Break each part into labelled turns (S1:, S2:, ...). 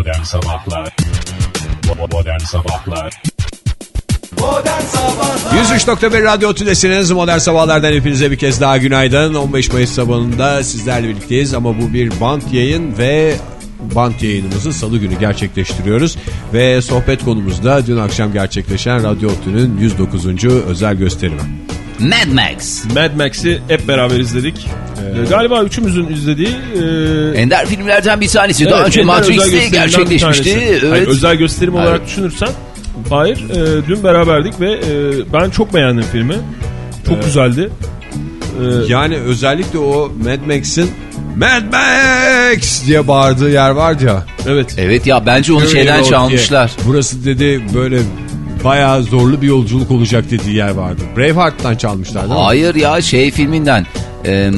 S1: Modern Sabahlar Modern Sabahlar
S2: Modern Sabahlar
S3: 103.1 Radyo Tülesi'niz Modern Sabahlar'dan hepinize bir kez daha günaydın. 15 Mayıs sabahında sizlerle birlikteyiz ama bu bir bant yayın ve bant yayınımızı salı günü gerçekleştiriyoruz. Ve sohbet konumuzda dün akşam gerçekleşen Radyo Tü'nün 109. özel gösterimi.
S4: Mad Max.
S5: Mad Max'i hep beraber izledik. Ee, Galiba üçümüzün izlediği e,
S4: Ender filmlerden bir tanesi. Daha
S5: evet,
S4: önce
S5: Ender özel
S4: Matrix'te gerçekleşmişti. Evet.
S5: Hayır, özel gösterim olarak
S4: Evet.
S5: düşünürsen hayır. e, dün beraberdik ve e, ben çok beğendim filmi. Çok güzeldi. E,
S3: Yani özellikle o Mad Max'in Mad Max diye bağırdığı yer var ya.
S5: evet.
S4: Evet ya bence onu
S3: Fury
S4: şeyden
S3: Road diye.
S4: çalmışlar.
S3: Burası dedi böyle bayağı zorlu bir yolculuk olacak dediği yer vardı. Braveheart'tan çalmışlar değil mi?
S4: Hayır ya şey filminden. E,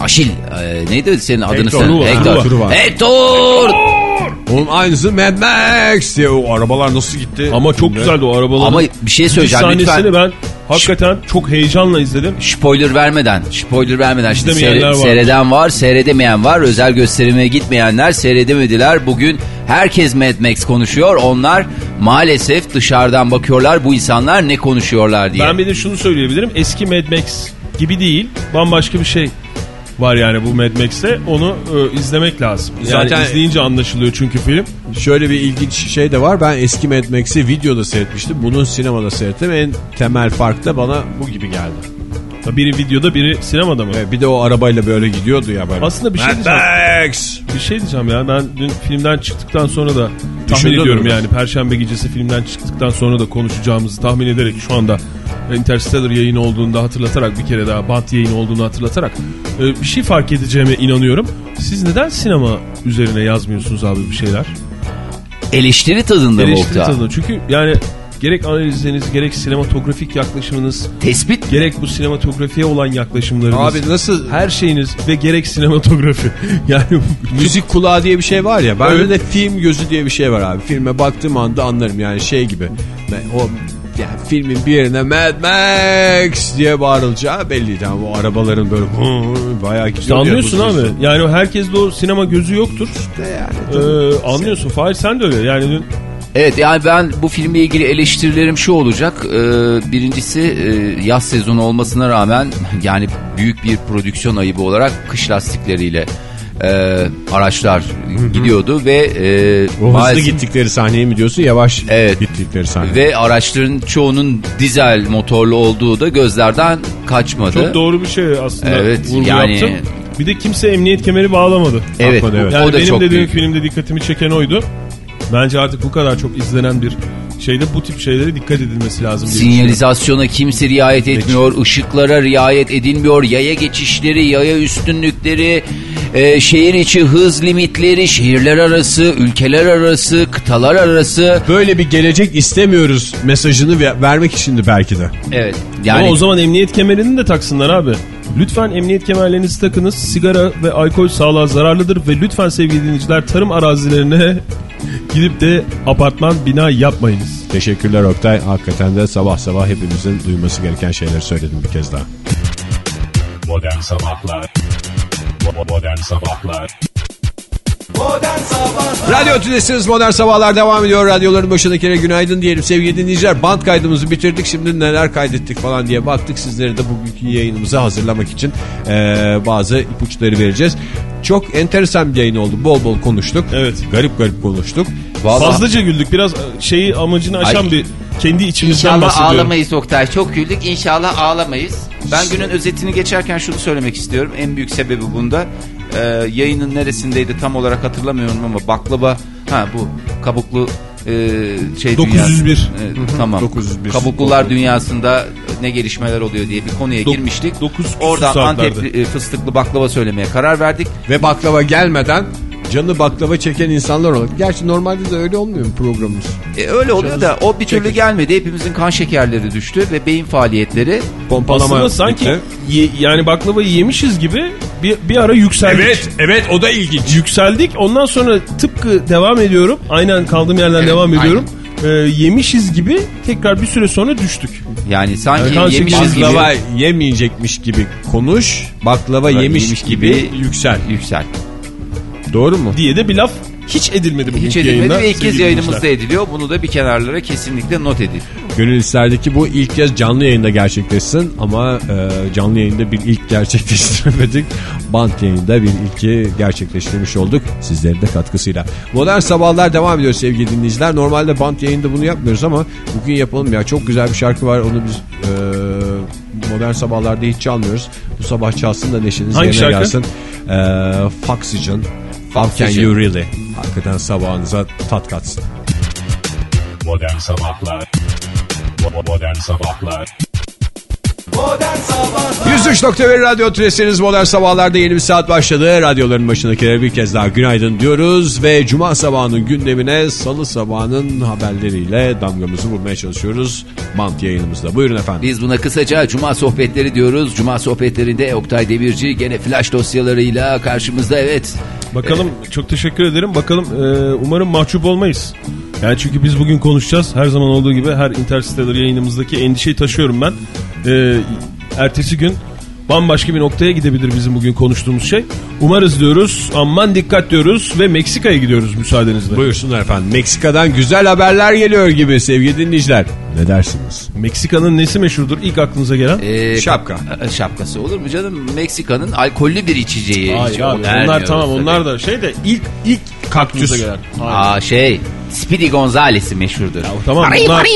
S4: Aşil. E, neydi senin adını
S3: Hector.
S4: sen? Hector.
S3: Truva.
S4: Hector.
S3: Onun aynısı Mad Max diye o arabalar nasıl gitti?
S5: Ama çok güzeldi o arabaların.
S4: Ama bir şey
S5: bir
S4: söyleyeceğim
S5: sahnesini
S4: lütfen.
S5: ben hakikaten çok heyecanla izledim.
S4: Spoiler vermeden, spoiler vermeden şimdi seyre-
S5: var.
S4: seyreden var, seyredemeyen var. Özel gösterime gitmeyenler seyredemediler. Bugün herkes Mad Max konuşuyor. Onlar maalesef dışarıdan bakıyorlar bu insanlar ne konuşuyorlar diye.
S5: Ben bir de şunu söyleyebilirim. Eski Mad Max gibi değil. Bambaşka bir şey var yani bu Mad Max'te. Onu e, izlemek lazım. Yani
S3: Zaten-
S5: izleyince anlaşılıyor çünkü film.
S3: Şöyle bir ilginç şey de var. Ben eski Mad Max'i videoda seyretmiştim. Bunun sinemada seyrettim. En temel fark da bana bu gibi geldi.
S5: Biri videoda biri sinemada mı?
S3: Bir de o arabayla böyle gidiyordu ya böyle.
S5: Aslında bir şey
S3: Mad
S5: diyeceğim.
S3: Max!
S5: Bir şey diyeceğim ya ben dün filmden çıktıktan sonra da tahmin
S3: Düşündün
S5: ediyorum
S3: mü?
S5: yani Perşembe gecesi filmden çıktıktan sonra da konuşacağımızı tahmin ederek şu anda Interstellar yayını olduğunda hatırlatarak bir kere daha Bant yayını olduğunu hatırlatarak e, bir şey fark edeceğime inanıyorum. Siz neden sinema üzerine yazmıyorsunuz abi bir şeyler?
S4: Eleştiri tadında mı
S5: Eleştiri tadında. Çünkü yani gerek analizleriniz gerek sinematografik yaklaşımınız
S4: Tespit
S5: gerek bu sinematografiye olan yaklaşımlarınız.
S3: Abi nasıl
S5: her şeyiniz ve gerek sinematografi. Yani
S3: müzik kulağı diye bir şey var ya. Bende
S5: Evet.
S3: de film gözü diye bir şey var abi. Filme baktığım anda anlarım yani şey gibi. Ben, o yani filmin bir yerine Mad Max diye bağırılacağı belliydi ama o arabaların böyle bayağı gidiyor.
S5: İşte
S3: ya,
S5: anlıyorsun abi.
S3: hızlı.
S5: Yani o herkeste o sinema gözü yoktur.
S3: yani.
S5: Ee, anlıyorsun. Fahir sen de öyle. Yani dün
S4: Evet yani ben bu filmle ilgili eleştirilerim şu olacak. Ee, birincisi e, yaz sezonu olmasına rağmen yani büyük bir prodüksiyon ayıbı olarak kış lastikleriyle e, araçlar gidiyordu ve e,
S3: O hızlı
S4: maalesef-
S3: gittikleri sahneyi mi diyorsun yavaş
S4: Evet.
S3: gittikleri sahne.
S4: ve araçların çoğunun dizel motorlu olduğu da gözlerden kaçmadı.
S5: çok doğru bir şey aslında
S4: Evet,
S5: vurgu
S4: yani-
S5: yaptın. Bir de kimse emniyet kemeri bağlamadı.
S4: Evet,
S3: Bakmadı, evet.
S4: o
S5: Yani
S4: da
S5: benim
S4: çok
S5: de
S4: büyük.
S5: filmde dikkatimi çeken oydu. Bence artık bu kadar çok izlenen bir şeyde bu tip şeylere dikkat edilmesi lazım.
S4: Sinyalizasyona kimse riayet etmiyor, ışıklara riayet edilmiyor, yaya geçişleri, yaya üstünlükleri, e, şehir içi hız limitleri, şehirler arası, ülkeler arası, kıtalar arası.
S3: Böyle bir gelecek istemiyoruz mesajını ver- vermek içindi belki de.
S4: Evet.
S5: Ama
S4: Yani
S5: o zaman emniyet kemerini de taksınlar abi. Lütfen emniyet kemerlerinizi takınız. Sigara ve alkol sağlığa zararlıdır ve lütfen sevgili dinleyiciler tarım arazilerine gidip de apartman bina yapmayınız.
S3: Teşekkürler Oktay. Hakikaten de sabah sabah hepimizin duyması gereken şeyleri söyledim bir kez daha.
S1: Modern Sabahlar Modern Sabahlar
S3: Radyo Tülesi'niz Modern Sabahlar devam ediyor. Radyoların başındakilere günaydın diyelim. Sevgili dinleyiciler band kaydımızı bitirdik. Şimdi neler kaydettik falan diye baktık. Sizlere de bugünkü yayınımızı hazırlamak için eee, bazı ipuçları vereceğiz. Çok enteresan bir yayın oldu. Bol bol konuştuk.
S5: Evet.
S3: Garip garip konuştuk.
S4: vallahi
S5: Fazlaca güldük. Biraz şeyi amacını aşan
S4: Ay.
S5: bir kendi içimizden
S4: İnşallah
S5: bahsediyorum.
S4: ağlamayız Oktay. Çok güldük. İnşallah ağlamayız. Ben günün özetini geçerken şunu söylemek istiyorum. En büyük sebebi bunda. Ee, yayının neresindeydi tam olarak hatırlamıyorum ama baklava ha bu kabuklu e, şey
S5: 901.
S4: dünyası- E, tamam.
S3: 901.
S4: Kabuklular dünyasında ne gelişmeler oluyor diye bir konuya
S5: Dok-
S4: girmiştik.
S5: dokuz küsur
S4: Oradan
S5: saatlerde.
S4: Antep e, fıstıklı baklava söylemeye karar verdik.
S3: Ve baklava gelmeden canı baklava çeken insanlar olarak. Gerçi normalde de öyle olmuyor mu programımız?
S4: E, öyle oluyor da o bir türlü gelmedi. Hepimizin kan şekerleri düştü ve beyin faaliyetleri
S3: Pompalama
S5: Aslında sanki ye- yani baklavayı yemişiz gibi bir, bir ara yükseldik.
S3: Evet, evet o da ilginç.
S5: Yükseldik. Ondan sonra tıpkı devam ediyorum. Aynen kaldığım yerden
S4: Evet,
S5: devam ediyorum. Ee, yemişiz gibi tekrar bir süre sonra düştük.
S4: yani sanki
S5: Yani
S4: yemişiz gibi
S3: Baklava yemeyecekmiş gibi konuş, baklava yemiş,
S4: yemiş
S3: gibi,
S4: gibi
S3: yüksel.
S4: yüksel.
S3: Doğru mu?
S5: diye de bir laf hiç edilmedi bugünkü
S4: Hiç edilmedi
S5: yayında.
S4: ve ilk kez yayınımızda ediliyor. Bunu da bir kenarlara kesinlikle not edin.
S3: Gönül isterdi ki bu ilk kez canlı yayında gerçekleşsin ama e, canlı yayında bir ilk gerçekleştiremedik. Bant yayında bir ilki gerçekleştirmiş olduk sizlerin de katkısıyla. Modern Sabahlar devam ediyor sevgili dinleyiciler. Normalde bant yayında bunu yapmıyoruz ama bugün yapalım ya. Çok güzel bir şarkı var onu biz e, Modern Sabahlar'da hiç çalmıyoruz. Bu sabah çalsın da neşeniz
S5: Hangi
S3: yerine
S5: şarkı?
S3: gelsin. E, Foxygen. How can you really? Hakikaten sabahınıza tat katsın.
S1: Modern Sabahlar Bo- Modern Sabahlar
S2: Modern Sabahlar
S3: 103.1 Radyo Tülesi'niz Modern Sabahlar'da yeni bir saat başladı. Radyoların başındakilere bir kez daha günaydın diyoruz. Ve Cuma sabahının gündemine Salı sabahının haberleriyle damgamızı vurmaya çalışıyoruz. Mant yayınımızda. Buyurun efendim.
S4: Biz buna kısaca Cuma sohbetleri diyoruz. Cuma sohbetlerinde Oktay Demirci gene flash dosyalarıyla karşımızda evet.
S5: Bakalım çok teşekkür ederim. Bakalım e, umarım mahcup olmayız. Yani çünkü biz bugün konuşacağız. Her zaman olduğu gibi her Interstellar yayınımızdaki endişeyi taşıyorum ben. E, ertesi gün bambaşka bir noktaya gidebilir bizim bugün konuştuğumuz şey. Umarız diyoruz. Aman dikkat diyoruz ve Meksika'ya gidiyoruz müsaadenizle.
S3: Buyursunlar efendim. Meksika'dan güzel haberler geliyor gibi sevgili dinleyiciler. Ne dersiniz?
S5: Meksika'nın nesi meşhurdur ilk aklınıza gelen?
S4: Ee,
S3: Şapka.
S4: e, Şapkası olur mu canım? Meksika'nın alkollü bir içeceği.
S5: Hayır abi, onlar tamam
S4: tabii.
S5: onlar da şey de ilk ilk aklınıza gelen. Hayır.
S4: Aa şey Speedy Gonzales'i meşhurdur.
S5: tamam bunlar,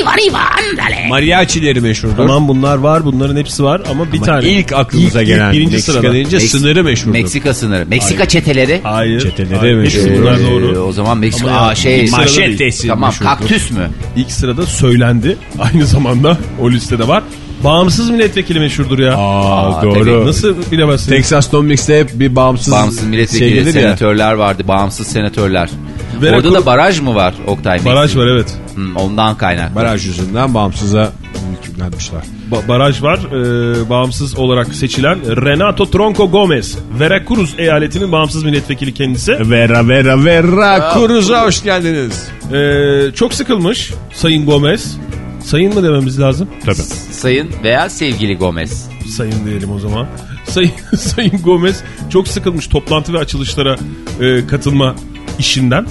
S3: Mariachileri meşhurdur.
S5: tamam bunlar var bunların hepsi var ama bir
S3: Ama
S5: tane.
S3: ilk aklımıza
S5: İlk-
S3: gelen
S5: ilk birinci
S3: Meksika
S5: sırada.
S3: deyince
S4: Meksika-
S3: sınırı meşhurdur.
S4: Meksika sınırı. Meksika çeteleri.
S5: Hayır.
S3: Çeteleri
S5: Hayır,
S3: meşhur.
S5: hepsi bunlar
S4: Ee,
S5: doğru.
S4: O zaman Meksika
S5: Ama
S4: Aa,
S5: ya,
S4: şey.
S3: Machete'si
S4: tamam
S3: meşhurdur.
S4: kaktüs mü?
S5: İlk sırada söylendi. Aynı zamanda o listede var. Bağımsız milletvekili meşhurdur ya.
S3: Aa,
S4: Aa,
S3: doğru.
S4: tabii.
S5: Nasıl bilemezsin?
S3: Texas Tom Mix'te hep bir bağımsız,
S4: Bağımsız
S3: şey
S4: milletvekili
S3: ya.
S4: senatörler vardı. Bağımsız senatörler.
S5: Vera
S4: Orada da baraj mı var Oktay?
S5: Baraj var evet.
S4: Hmm, ondan kaynak.
S3: Baraj yüzünden bağımsıza yüklenmişler.
S5: Ba- baraj var. Ee, bağımsız olarak seçilen Renato Tronco Gomez. Veracruz eyaletinin bağımsız milletvekili kendisi.
S3: Vera vera vera Cruz'a hoş geldiniz.
S5: Ee, çok sıkılmış Sayın Gomez. Sayın mı dememiz lazım?
S3: Tabii.
S4: Sayın veya sevgili Gomez.
S5: Sayın diyelim o zaman. Sayın, Sayın Gomez çok sıkılmış toplantı ve açılışlara e, katılma işinden.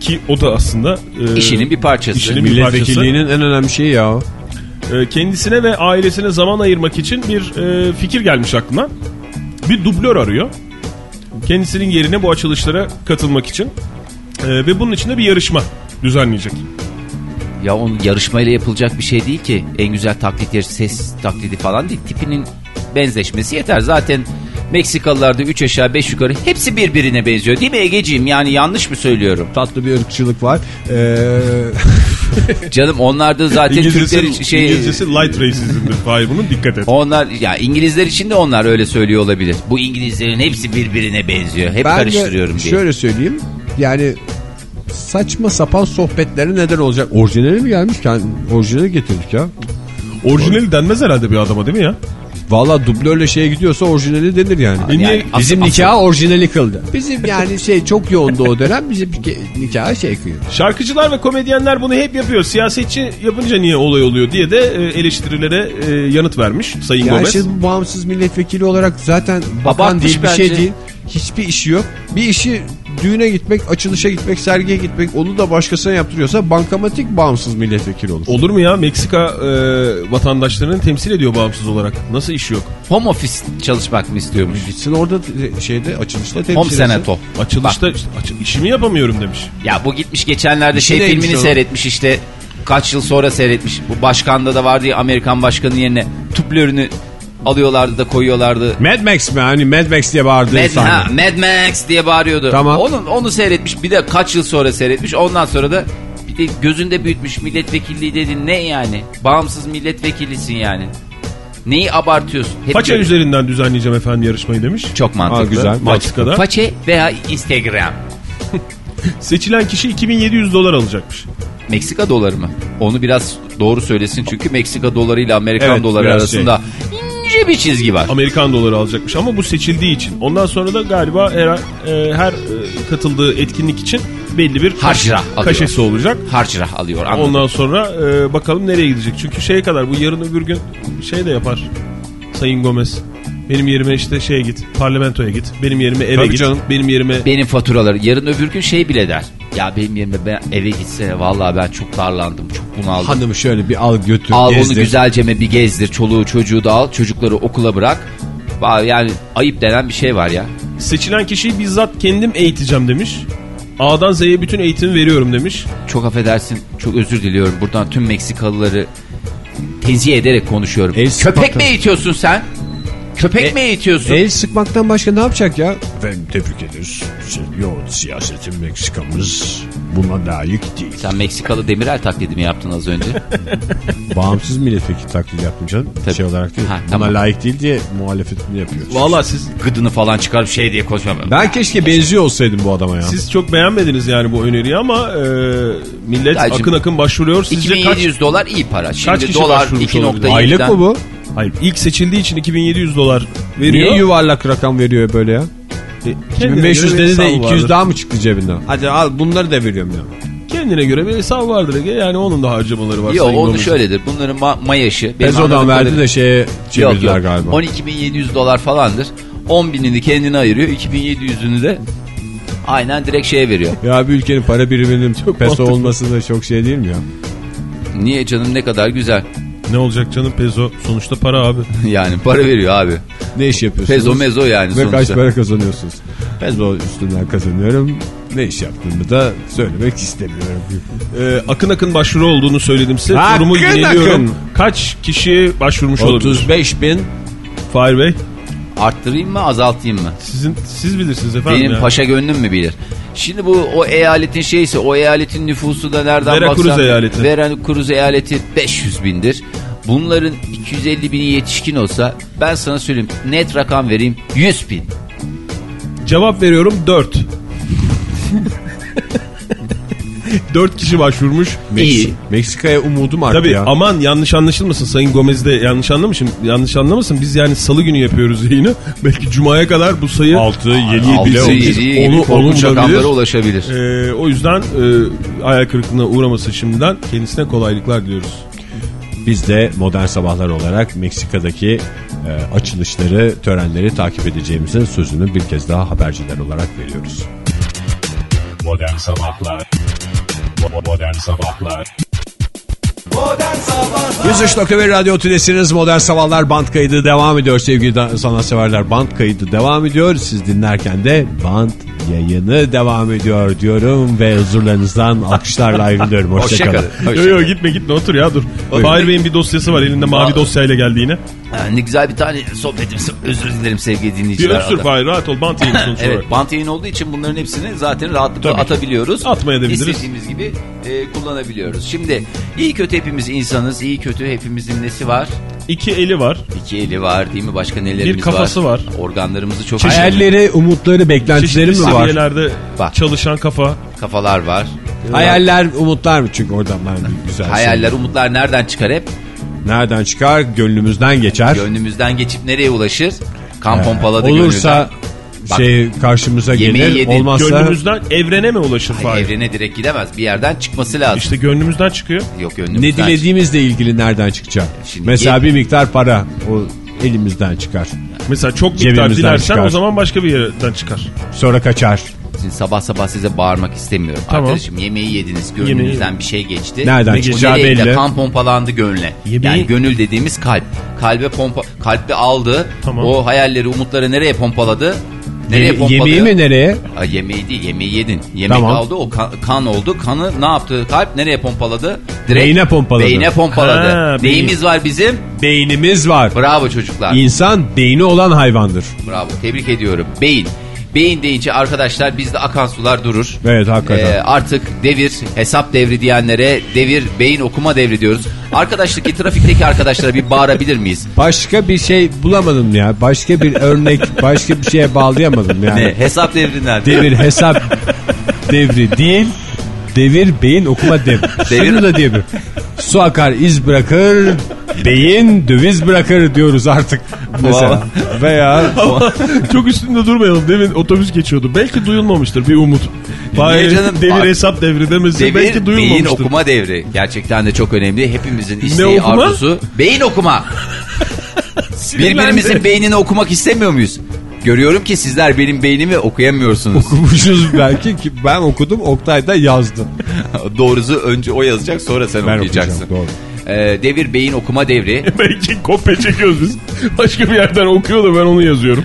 S5: Ki o da aslında... e,
S4: İşinin bir parçası.
S5: işinin bir parçası.
S3: Milletvekilliğinin en önemli şeyi ya.
S5: E, kendisine ve ailesine zaman ayırmak için bir e, fikir gelmiş aklına. Bir dublör arıyor. Kendisinin yerine bu açılışlara katılmak için. E, ve bunun için de bir yarışma düzenleyecek.
S4: Ya onun yarışmayla yapılacak bir şey değil ki. En güzel taklit yarışı ses taklidi falan değil. Tipinin benzeşmesi yeter. Zaten Meksikalılarda 3 aşağı 5 yukarı hepsi birbirine benziyor. Değil mi Egeciğim? Yani yanlış mı söylüyorum?
S3: Tatlı bir ırkçılık var. Ee,
S4: Canım onlarda zaten
S5: İngilizcesi,
S4: Türkler şey...
S5: İngilizcesi light racism'dir. Fahir bunun dikkat et.
S4: Onlar ya İngilizler için de onlar öyle söylüyor olabilir. Bu İngilizlerin hepsi birbirine benziyor. Hep
S3: ben
S4: karıştırıyorum diye.
S3: şöyle söyleyeyim. Yani saçma sapan sohbetleri neden olacak? Orijinali mi gelmiş? Yani orijinali getirdik ya.
S5: Orijinali denmez herhalde bir adama değil mi ya?
S3: Valla dublörle şeye gidiyorsa orijinali denir yani.
S5: Niye-
S4: Yani
S3: Bizim nikahı orijinali kıldı. Bizim yani şey çok yoğundu o dönem. Bizim nikahı şey kılıyor.
S5: Şarkıcılar ve komedyenler bunu hep yapıyor. Siyasetçi yapınca niye olay oluyor diye de e, eleştirilere e, yanıt vermiş Sayın
S3: Yani
S5: Gomez.
S3: şimdi bağımsız milletvekili olarak zaten bakan
S4: Abartmış
S3: değil bir şey
S4: bence.
S3: değil. Hiçbir işi yok. Bir işi düğüne gitmek, açılışa gitmek, sergiye gitmek onu da başkasına yaptırıyorsa bankamatik bağımsız milletvekili olur.
S5: Olur mu ya? Meksika e, vatandaşlarını temsil ediyor bağımsız olarak. Nasıl iş yok?
S4: Home office çalışmak mı istiyormuş?
S3: Gitsin orada şeyde açılışta temsil
S4: Home senato.
S5: Açılışta işte, açı- işimi yapamıyorum demiş.
S4: Ya bu gitmiş geçenlerde
S3: İşi
S4: şey filmini
S3: o?
S4: seyretmiş işte. Kaç yıl sonra seyretmiş. Bu başkanda da vardı ya Amerikan başkanı yerine tuplörünü alıyorlardı da koyuyorlardı.
S3: Mad Max mi? Hani Mad Max diye bağırdığı
S4: Mad,
S3: sahne.
S4: ha, Mad Max diye bağırıyordu.
S3: Tamam.
S4: Onun, onu seyretmiş bir de kaç yıl sonra seyretmiş. Ondan sonra da bir de gözünde büyütmüş milletvekilliği dedin ne yani? Bağımsız milletvekilisin yani. Neyi abartıyorsun? Hep
S5: Faça
S4: böyle-
S5: üzerinden düzenleyeceğim efendim yarışmayı demiş.
S4: Çok mantıklı.
S3: Aa, güzel.
S5: Meksika'da.
S4: Façe veya Instagram.
S5: Seçilen kişi 2700 dolar alacakmış.
S4: Meksika doları mı? Onu biraz doğru söylesin çünkü Meksika doları ile Amerikan
S3: Evet,
S4: doları arasında ince bir çizgi var.
S5: Amerikan doları alacakmış ama bu seçildiği için. Ondan sonra da galiba her, e, her e, katıldığı etkinlik için belli bir
S4: alıyor.
S5: kaşesi olacak.
S4: Harcırah alıyor. Anladım.
S5: Ondan sonra e, bakalım nereye gidecek. Çünkü şeye kadar bu yarın öbür gün şey de yapar Sayın Gomez. Benim yerime işte şeye git. Parlamentoya git. Benim yerime eve
S3: Tabii
S5: git.
S3: canım.
S5: Benim yerime
S4: Benim faturaları yarın öbür gün şey bile der. Ya benim yerime ben eve gitsene vallahi ben çok darlandım çok bunaldım.
S3: Hanımı şöyle bir al götür
S4: Al
S3: gezdir.
S4: onu güzelceme bir gezdir çoluğu çocuğu da al çocukları okula bırak. Ba- Yani ayıp denen bir şey var ya.
S5: seçilen kişiyi bizzat kendim eğiteceğim demiş. A'dan Z'ye bütün eğitimi veriyorum demiş.
S4: Çok affedersin çok özür diliyorum buradan tüm Meksikalıları tenzih ederek konuşuyorum.
S3: El
S4: Köpek
S3: sıkmaktan-
S4: mi eğitiyorsun sen? Köpek
S3: E-
S4: mi eğitiyorsun?
S3: El sıkmaktan başka ne yapacak ya? Efendim tebrik ederiz. Yok siyasetin Meksikamız buna layık değil.
S4: Sen Meksikalı Demirel taklidi mi yaptın az önce?
S3: Bağımsız milletvekili taklidi yaptım canım.
S4: Tabii.
S3: Şey olarak değil.
S4: Ha,
S3: buna
S4: tamam.
S3: layık değil diye muhalefetini yapıyoruz.
S5: Valla siz
S4: Gıdını falan çıkarıp şey diye konuşmam.
S3: Ben keşke benziyor olsaydım bu adama ya.
S5: siz çok beğenmediniz yani bu öneriyi ama e, millet
S4: Dayıcım,
S5: akın akın başvuruyor. Sizce kaç
S4: 2700 dolar iyi para. Şimdi
S5: kişi
S4: dolar
S5: başvurmuş
S4: 2.7'den
S3: Aylık mı bu?
S5: Hayır ilk seçildiği için 2700 dolar veriyor.
S3: Niye yuvarlak rakam veriyor böyle ya?
S5: E, kendine
S3: 1500
S5: göre bir
S3: dedi de
S5: hesabı
S3: 200
S5: vardır.
S3: daha mı çıktı cebinden? Hadi al bunları da veriyorum ya.
S5: Kendine göre bir hesabı vardır Ege. Yani onun da harcamaları var.
S4: Yok onu şöyledir. Bunların ma- mayaşı.
S3: Pezo'dan verdi
S4: kadarıyla-
S3: de şeye çevirdiler
S4: yok.
S3: galiba.
S4: 12.700 dolar falandır. 10 binini kendine ayırıyor. 2700'ünü de aynen direkt şeye veriyor.
S3: Ya bir ülkenin para biriminin peso
S5: mantıklı.
S3: olması da çok şey değil mi ya?
S4: Niye canım ne kadar güzel.
S5: Ne olacak canım peso sonuçta para abi.
S4: Yani para veriyor abi.
S3: Ne iş yapıyorsunuz?
S4: Pezo mezo yani
S3: Ve
S4: sonuçta.
S3: kaç para kazanıyorsunuz? Pezo üstünden kazanıyorum. Ne iş yaptığımı da söylemek istemiyorum.
S5: Ee, akın akın başvuru olduğunu söyledim size.
S3: Akın
S5: yeniliyorum.
S3: akın.
S5: Kaç kişi başvurmuş olabilir?
S3: 35 bin
S5: Fahir Bey
S4: Arttırayım mı azaltayım mı?
S5: sizin siz bilirsiniz efendim
S4: Benim
S5: ya.
S4: paşa gönlüm mü bilir? Şimdi bu o eyaletin şeyse o eyaletin nüfusu da nereden
S5: Veracruz
S4: baksan.
S5: eyaleti.
S4: Veracruz eyaleti 500 bindir. Bunların 250 bini yetişkin olsa ben sana söyleyeyim net rakam vereyim 100 bin.
S5: Cevap veriyorum 4. 4 kişi başvurmuş.
S4: İyi.
S3: Meksika'ya umudum arttı
S5: Tabii
S3: ya.
S5: aman yanlış anlaşılmasın Sayın Gomez de yanlış anlamışım. Yanlış anlamasın biz yani salı günü yapıyoruz yayını. Belki cumaya kadar bu sayı
S3: 6, 7
S4: Altı, yedi, yedi,
S5: Onu-
S4: korkunç rakamlara
S5: bilir.
S4: ulaşabilir.
S5: Ee, o yüzden e, hayal kırıklığına uğraması şimdiden kendisine kolaylıklar diliyoruz.
S3: Biz de modern sabahlar olarak Meksika'daki e, açılışları, törenleri takip edeceğimizin sözünü bir kez daha haberciler olarak veriyoruz.
S1: Modern Sabahlar Modern Sabahlar
S2: Modern Sabahlar
S3: 103.1 Radyo Tülesi'niz Modern Sabahlar band kaydı devam ediyor sevgili sanatseverler. Band kaydı devam ediyor. Siz dinlerken de band yayını devam ediyor diyorum ve huzurlarınızdan alkışlarla ayrılıyorum. Hoşçakalın.
S4: Hoşçakalın.
S5: Yok yok gitme gitme otur ya dur. Fahir Bey'in bir dosyası var elinde mavi dosyayla geldi yine.
S4: Ne güzel bir tane sohbetimiz. Özür dilerim sevgili
S5: Bir
S4: dinleyiciler.
S5: öpsür Fahir rahat ol bant yayını sonuç olarak.
S4: Evet bant yayın olduğu için bunların hepsini zaten rahatlıkla
S5: Tabii ki.
S4: atabiliyoruz.
S5: Atmayabiliriz.
S4: İstediğimiz gibi e, kullanabiliyoruz. Şimdi iyi kötü hepimiz insanız. iyi kötü hepimizin nesi var?
S5: İki eli var.
S4: İki eli var değil mi? Başka nelerimiz
S5: Bir kafası var.
S4: Organlarımızı çok
S3: Hayalleri, umutları, beklentileri
S5: Çeşitli
S3: mi var?
S5: seviyelerde
S4: Bak.
S5: çalışan kafa.
S4: kafalar var.
S3: Hayaller, umutlar mı? Çünkü oradan ben bir güzel
S4: Hayaller, umutlar nereden çıkar hep?
S3: Nereden çıkar? Gönlümüzden geçer.
S4: Gönlümüzden geçip nereye ulaşır? Kan
S3: Ee,
S4: pompaladı
S3: Olursa
S4: Bak,
S3: şey karşımıza
S4: yemeği
S3: gelir.
S4: yedi.
S3: Olmazsa
S5: Gönlümüzden evrene mi ulaşır. Fahir?
S4: Evrene direkt gidemez. Bir yerden çıkması lazım.
S5: İşte gönlümüzden çıkıyor.
S4: Yok gönlümüzden.
S3: ne dilediğimizle ilgili nereden çıkacak?
S4: Şimdi
S3: Mesela bir miktar para o elimizden çıkar.
S5: Mesela çok miktar
S3: Cebimizden
S5: dilersen
S3: çıkar.
S5: o zaman başka bir yerden çıkar.
S3: Sonra kaçar.
S4: Şimdi sabah sabah size bağırmak istemiyorum.
S5: Tamam.
S4: Arkadaşım yemeği yediniz. Gönlünüzden bir şey geçti.
S3: Nereden
S4: O
S3: çıkacağı belli.
S4: Kan pompalandı gönle.
S5: Yemeği-
S4: Yani gönül dediğimiz kalp. Kalbe pompa kalpte aldı.
S5: Tamam.
S4: O hayalleri, umutları nereye pompaladı? Nereye pompalıyor?
S3: yemeği mi nereye?
S4: Ha, yemeği değil, yemeği yedin. Yemek
S3: Tamam.
S4: aldı, o kan, kan oldu. Kanı ne yaptı? Kalp nereye pompaladı?
S3: Beyne pompaladı.
S4: Beyne pompaladı.
S5: Ha, beyin.
S4: Neyimiz var bizim?
S3: Beynimiz var.
S4: Bravo çocuklar.
S3: İnsan beyni olan hayvandır.
S4: Bravo. Tebrik ediyorum. Beyin. Beyin deyince arkadaşlar bizde akan sular durur.
S3: Evet hakikaten.
S4: Ee, artık devir hesap devri diyenlere devir beyin okuma devri diyoruz. Arkadaşlık trafikteki arkadaşlara bir bağırabilir miyiz?
S3: Başka bir şey bulamadım ya. Başka bir örnek, başka bir şeye bağlayamadım yani.
S4: Ne? Hesap devrinden.
S3: Devir hesap devri değil. Devir beyin okuma devri.
S4: Devir-
S3: Şunu da diyebilirim. Su akar iz bırakır, beyin döviz bırakır diyoruz artık. Mesela. Veya
S5: Çok üstünde durmayalım. Demin otobüs geçiyordu. Belki duyulmamıştır bir umut. Fahir
S4: canım?
S5: devir
S4: Bak-
S5: hesap devri demesi
S4: Devir
S5: belki
S4: beyin
S5: duyulmamıştır.
S4: okuma devri. Gerçekten de çok önemli. Hepimizin isteği
S5: okuma?
S4: arzusu. Beyin okuma. Birbirimizin beynini okumak istemiyor muyuz? Görüyorum ki sizler benim beynimi okuyamıyorsunuz.
S3: Okumuşuz belki ki ben okudum Oktay da yazdı.
S4: Doğrusu önce o yazacak sonra sen
S3: Ben
S4: okuyacaksın.
S3: okuyacağım,
S4: Ee, devir beyin okuma devri.
S5: Belki kopya çekiyoruz biz. Başka bir yerden okuyor da ben onu yazıyorum.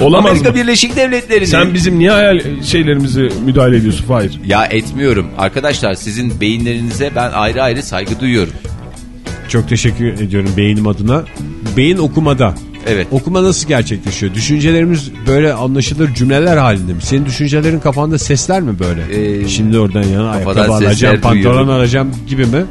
S5: Olamaz
S4: Amerika
S5: mı?
S4: Birleşik Devletleri'nin.
S5: Sen bizim niye hayal şeylerimizi müdahale ediyorsun Fahir?
S4: Ya etmiyorum. Arkadaşlar sizin beyinlerinize ben ayrı ayrı saygı duyuyorum.
S3: Çok teşekkür ediyorum beynim adına. Beyin okumada.
S4: Evet.
S3: Okuma nasıl gerçekleşiyor? Düşüncelerimiz böyle anlaşılır cümleler halinde mi? Senin düşüncelerin kafanda sesler mi böyle?
S4: Ee,
S3: Şimdi oradan yana ayakkabı alacağım, pantolon
S4: duyuyorum.
S3: alacağım gibi mi?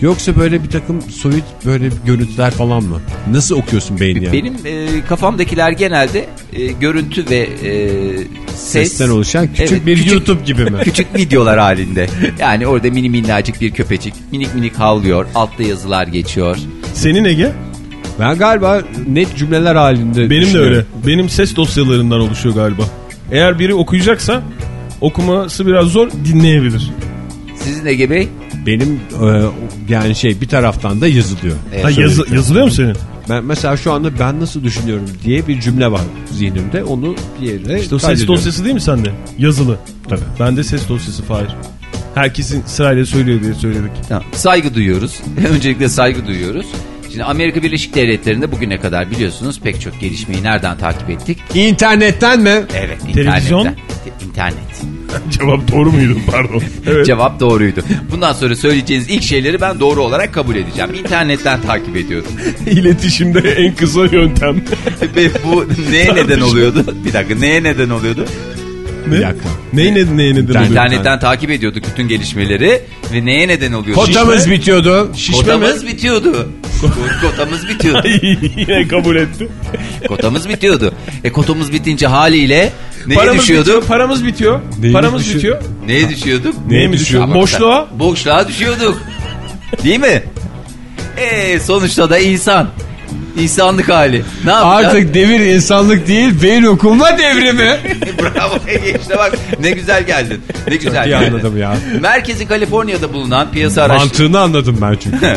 S3: Yoksa böyle bir takım soyut böyle görüntüler falan mı? Nasıl okuyorsun beyni yani?
S4: Benim e, kafamdakiler genelde e, görüntü ve e, ses.
S3: Sesten oluşan küçük
S4: Evet,
S3: bir
S4: küçük-
S3: YouTube gibi mi?
S4: Küçük videolar halinde. Yani orada mini minnacık bir köpecik minik minik havlıyor. Altta yazılar geçiyor.
S5: Senin Ege?
S3: Ben galiba net cümleler halinde
S5: Benim de öyle. Benim ses dosyalarından oluşuyor galiba. Eğer biri okuyacaksa okuması biraz zor dinleyebilir.
S4: Sizin Ege Bey?
S3: Benim e, yani şey bir taraftan da yazılıyor.
S4: Evet.
S5: Ha, yazı- yazılıyor mu senin?
S3: Ben mesela şu anda ben nasıl düşünüyorum diye bir cümle var zihnimde. Onu bir yere
S5: İşte o ses
S3: kaydediyorum.
S5: dosyası değil mi sende? Yazılı.
S3: Tabii.
S5: Bende ses dosyası Fahir. Herkesin sırayla söylüyor diye söyledik.
S4: Tamam. Saygı duyuyoruz. Öncelikle saygı duyuyoruz. Şimdi Amerika Birleşik Devletleri'nde bugüne kadar biliyorsunuz pek çok gelişmeyi nereden takip ettik?
S3: İnternetten mi?
S4: Evet,
S5: Televizyon?
S4: internetten. Te- İnternet.
S5: Cevap doğru muydu pardon? Evet.
S4: Cevap doğruydu. Bundan sonra söyleyeceğiniz ilk şeyleri ben doğru olarak kabul edeceğim. İnternetten takip ediyordum.
S5: İletişimde en kısa yöntem.
S4: Ve bu neye neden oluyordu? Bir dakika neye neden oluyordu?
S5: Ne?
S3: Bir dakika.
S5: Neye neden neye neden oluyor?
S4: İnternetten takip ediyorduk bütün gelişmeleri ve neye neden oluyordu?
S3: Kotamız bitiyordu.
S4: Kotamız bitiyordu. Kotamız bitiyordu.
S5: Yine kabul etti.
S4: Kotamız bitiyordu. E kotamız bitince haliyle neye
S5: Paramız
S4: düşüyordu?
S5: bitiyor. Paramız bitiyor.
S3: Neyimiz
S5: paramız
S3: düşüyor?
S5: bitiyor.
S4: Neye düşüyorduk?
S5: Neye mi düşüyor?
S4: Ama
S5: Boşluğa.
S4: Boşluğa düşüyorduk. Değil mi? E sonuçta da insan. İnsanlık hali. Ne yapacağız?
S3: Artık devir insanlık değil beyin okuma devrimi.
S4: Bravo Ege işte bak ne güzel geldin. Ne güzel
S3: iyi
S4: geldin.
S3: anladım ya.
S4: Merkezi Kaliforniya'da bulunan piyasa araştırma
S3: Mantığını anladım ben çünkü.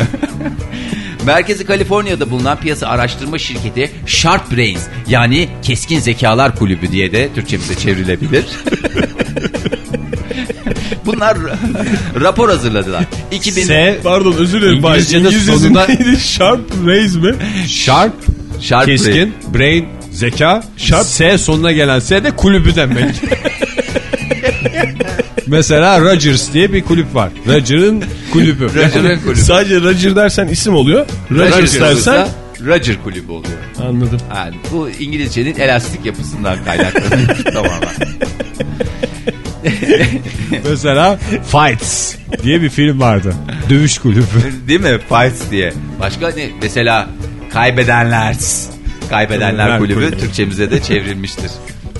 S4: Merkezi Kaliforniya'da bulunan piyasa araştırma şirketi Sharp Brains yani Keskin Zekalar Kulübü diye de Türkçemize çevrilebilir. Bunlar rapor hazırladılar. 2000
S3: S
S5: Pardon özür dilerim.
S3: İngilizce'de
S5: İngilizcesi
S3: sonunda-
S5: neydi? Sharp raise mi?
S3: sharp,
S4: Sharp Brain.
S3: keskin, brain, zeka,
S5: Sharp.
S3: S sonuna gelen S de kulübü demek. Mesela Rogers diye bir kulüp var. Roger'ın kulübü.
S4: Roger'ın kulübü.
S5: Sadece Roger dersen isim oluyor. Roger
S4: Roger
S5: dersen
S4: Roger kulübü oluyor.
S5: anladım.
S4: Yani bu İngilizcenin elastik yapısından kaynaklanıyor tamamen.
S3: Mesela Fights diye bir film vardı. Dövüş kulübü.
S4: Değil mi? Fights diye. Başka ne? Mesela Kaybedenler. Kaybedenler Kulübü,
S3: Kulübü.
S4: Türkçemize de çevrilmiştir.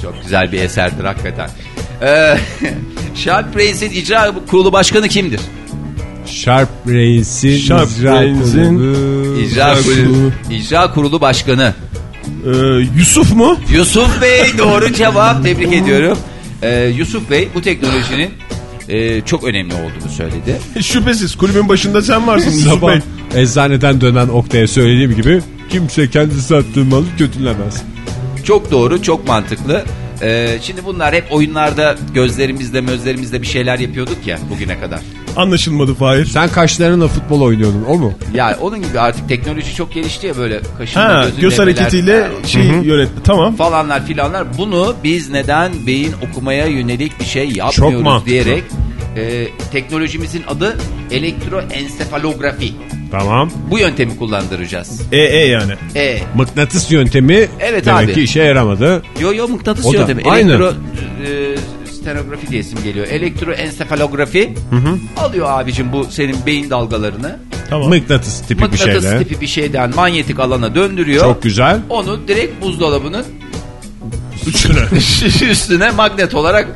S4: Çok güzel bir eserdir hakikaten. Ee, Sharp Brain's'in icra kurulu başkanı kimdir?
S3: Sharp Brain's'in
S5: Sharp
S3: icra
S5: Brain's'in
S3: kulübü.
S4: İcra, kurulu, icra kurulu başkanı.
S5: Ee, Yusuf mu?
S4: Yusuf Bey doğru cevap. Tebrik ediyorum. Ee, Yusuf Bey bu teknolojinin e, çok önemli olduğunu söyledi.
S5: Şüphesiz kulübün başında sen varsın Yusuf
S3: Sabah
S5: Bey.
S3: eczaneden dönen Oktay'a söylediğim gibi kimse kendi sattığı malı kötülemez.
S4: Çok doğru, çok mantıklı. Ee, şimdi bunlar hep oyunlarda gözlerimizle mözlerimizle bir şeyler yapıyorduk ya bugüne kadar.
S5: Anlaşılmadı Fahir.
S3: Sen kaşlarınla futbol oynuyordun o mu?
S4: Ya onun gibi artık teknoloji çok gelişti ya böyle kaşınla
S5: Ha,
S4: gözünle
S5: göz hareketiyle şeyi yönetti. Tamam.
S4: falanlar filanlar. Bunu biz neden beyin okumaya yönelik bir şey yapmıyoruz diyerek e, teknolojimizin adı elektroensefalografi.
S3: Tamam.
S4: Bu yöntemi kullandıracağız.
S5: E e yani.
S4: E,
S3: Mıknatıs yöntemi
S4: Evet
S3: demek
S4: abi.
S3: ki işe yaramadı.
S4: yo yo mıknatıs
S3: O da,
S4: yöntemi.
S3: aynı.
S4: Elektro e, stenografi diye isim geliyor. Elektroensefalografi alıyor abicim bu senin beyin dalgalarını.
S5: Tamam.
S3: Mıknatıs tipi bir
S4: Mıknatıs
S3: şeyle.
S4: tipi bir şeyden manyetik alana döndürüyor.
S3: Çok güzel.
S4: Onu direkt buzdolabının
S5: Üstüne.
S4: üstüne magnet olarak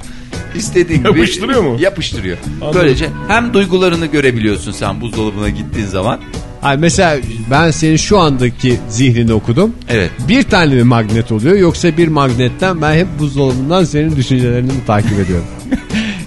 S4: istediğin gibi
S5: Yapıştırıyor mu?
S4: Yapıştırıyor.
S5: Anladım.
S4: Böylece hem duygularını görebiliyorsun sen buzdolabına gittiğin zaman.
S3: Ay mesela ben senin şu andaki zihnini okudum.
S4: Evet.
S3: Bir tane mi magnet oluyor yoksa bir magnetten ben hep buzdolabından senin düşüncelerini mi takip ediyorum?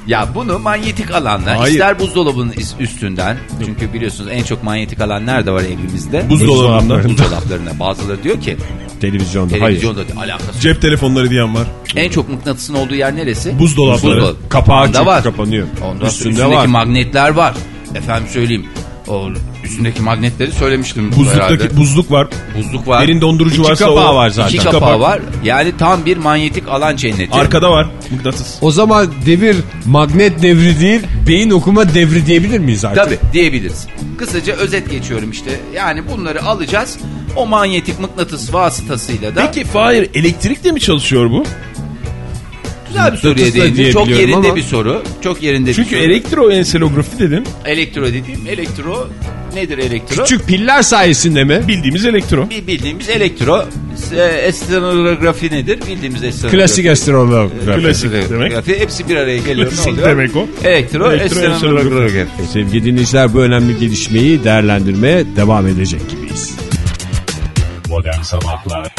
S4: Ya bunu manyetik alandan
S5: Hayır.
S4: ister buzdolabının üstünden çünkü biliyorsunuz en çok manyetik alan nerede var evimizde?
S5: Buzdolabında.
S4: Buzdolaplarında. Bazıları diyor ki
S3: Televizyonda. Hayır.
S4: televizyonda diyor, alakası. yok.
S5: Cep telefonları diyen var.
S4: En çok mıknatısın olduğu yer neresi?
S5: Buzdolapları.
S4: Buzdolabı.
S3: Kapağı
S4: Onda
S3: çünkü
S4: var.
S3: kapanıyor. Üstünde
S4: üstündeki
S3: var.
S4: magnetler var. Efendim söyleyeyim. O üstündeki magnetleri söylemiştim herhalde.
S5: Buzluktaki buzluk var.
S4: Buzluk var.
S5: Derin dondurucu
S3: İki
S5: varsa
S3: kapağı
S5: o.
S3: var zaten.
S4: İki kapağı var. Yani tam bir manyetik alan cenneti.
S5: Arkada var mıknatıs.
S3: O zaman devir magnet devri değil beyin okuma devri diyebilir miyiz artık?
S4: Tabii diyebiliriz. Kısaca özet geçiyorum işte. Yani bunları alacağız. O manyetik mıknatıs vasıtasıyla da
S5: Peki Fahir elektrikle mi çalışıyor bu?
S4: güzel bir soruya değindin. Çok yerinde
S3: ama-
S4: bir soru. Çok yerinde
S5: Çünkü
S4: bir soru.
S5: elektroenselografi dedin.
S4: elektro dediğim elektro nedir elektro?
S3: Küçük piller sayesinde mi?
S5: Bildiğimiz elektro.
S4: Bir bildiğimiz elektro. E, Estenografi nedir? Bildiğimiz estenografi.
S3: Klasik astrolog.
S5: Klasik demek.
S4: Estenografi. Hepsi bir araya geliyor.
S5: Klasik demek o.
S4: Elektro,
S5: Elektro,
S4: estenografi.
S3: Sevgili dinleyiciler bu önemli gelişmeyi değerlendirmeye devam edecek gibiyiz.
S1: Modern Sabahlar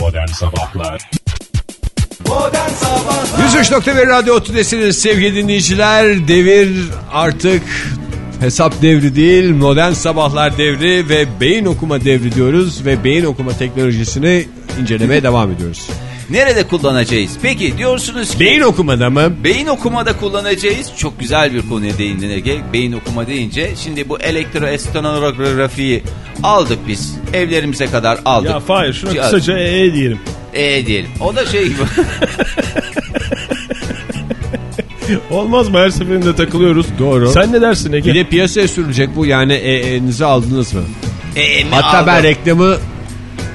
S1: Modern Sabahlar
S2: Modern Sabahlar
S3: 103.1 Radyo Otudesi'niz sevgili dinleyiciler. Devir artık hesap devri değil modern sabahlar devri ve beyin okuma devri diyoruz ve beyin okuma teknolojisini incelemeye devam ediyoruz.
S4: Nerede kullanacağız? Peki diyorsunuz ki
S3: Beyin okumada mı?
S4: beyin okumada kullanacağız. Çok güzel bir konuya değindin Ege. Beyin okuma deyince şimdi bu elektroestenografiyi aldık biz. Evlerimize kadar aldık.
S5: Ya Fahir şuna kısaca ee diyelim.
S4: E diyelim. O da şey gibi.
S5: Olmaz mı her seferinde takılıyoruz.
S3: Doğru.
S5: Sen ne dersin Ege?
S3: Bir de piyasaya sürülecek bu yani EE'nizi aldınız mı?
S4: E, mi
S3: Hatta ben
S4: aldım?
S3: reklamı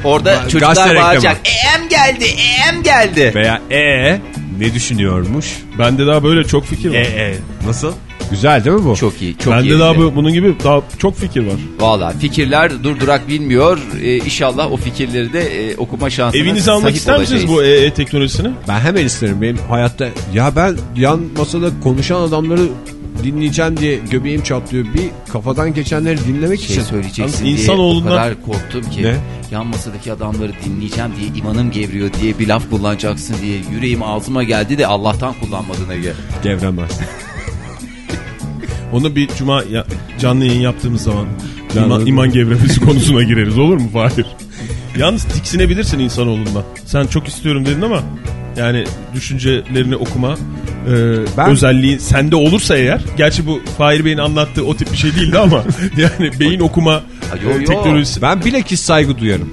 S4: Orada
S3: Gazete
S4: çocuklar
S3: reklamı.
S4: bağıracak. EM geldi, EM geldi.
S3: veya E ne düşünüyormuş?
S5: Bende daha böyle çok fikir var.
S3: EE nasıl? Güzel değil mi bu?
S4: Çok iyi, çok iyi.
S5: Bende daha bu- bunun gibi daha çok fikir var.
S4: Valla fikirler durdurak bilmiyor. Ee, inşallah o fikirleri de e, okuma şansına
S5: Evinize almak
S4: sahip
S5: ister misiniz
S4: olacağız.
S5: bu ee teknolojisini?
S3: Ben hemen isterim benim hayatta. Ya ben yan masada konuşan adamları dinleyeceğim diye göbeğim çatlıyor. Bir kafadan geçenleri dinlemek
S4: şey
S3: için.
S4: söyleyeceksin
S5: Yalnız
S4: diye
S5: insanoğlundan-
S4: o kadar korktum ki
S3: Ne?
S4: yan masadaki adamları dinleyeceğim diye imanım gevriyor diye bir laf kullanacaksın diye yüreğim ağzıma geldi de Allah'tan kullanmadın Ege.
S3: Gevremez.
S5: Onu bir cuma ya- canlı yayın yaptığımız zaman iman, iman gevremesi konusuna gireriz olur mu Fahir? Yalnız tiksinebilirsin insanoğlundan. Sen çok istiyorum dedin ama yani düşüncelerini okuma e,
S3: Ben-
S5: özelliği sende olursa eğer gerçi bu Fahir Bey'in anlattığı o tip bir şey değildi ama yani beyin okuma
S4: Ha, yo,
S5: e,
S4: yo.
S5: teknolojisi
S3: Ben bilakis saygı duyarım.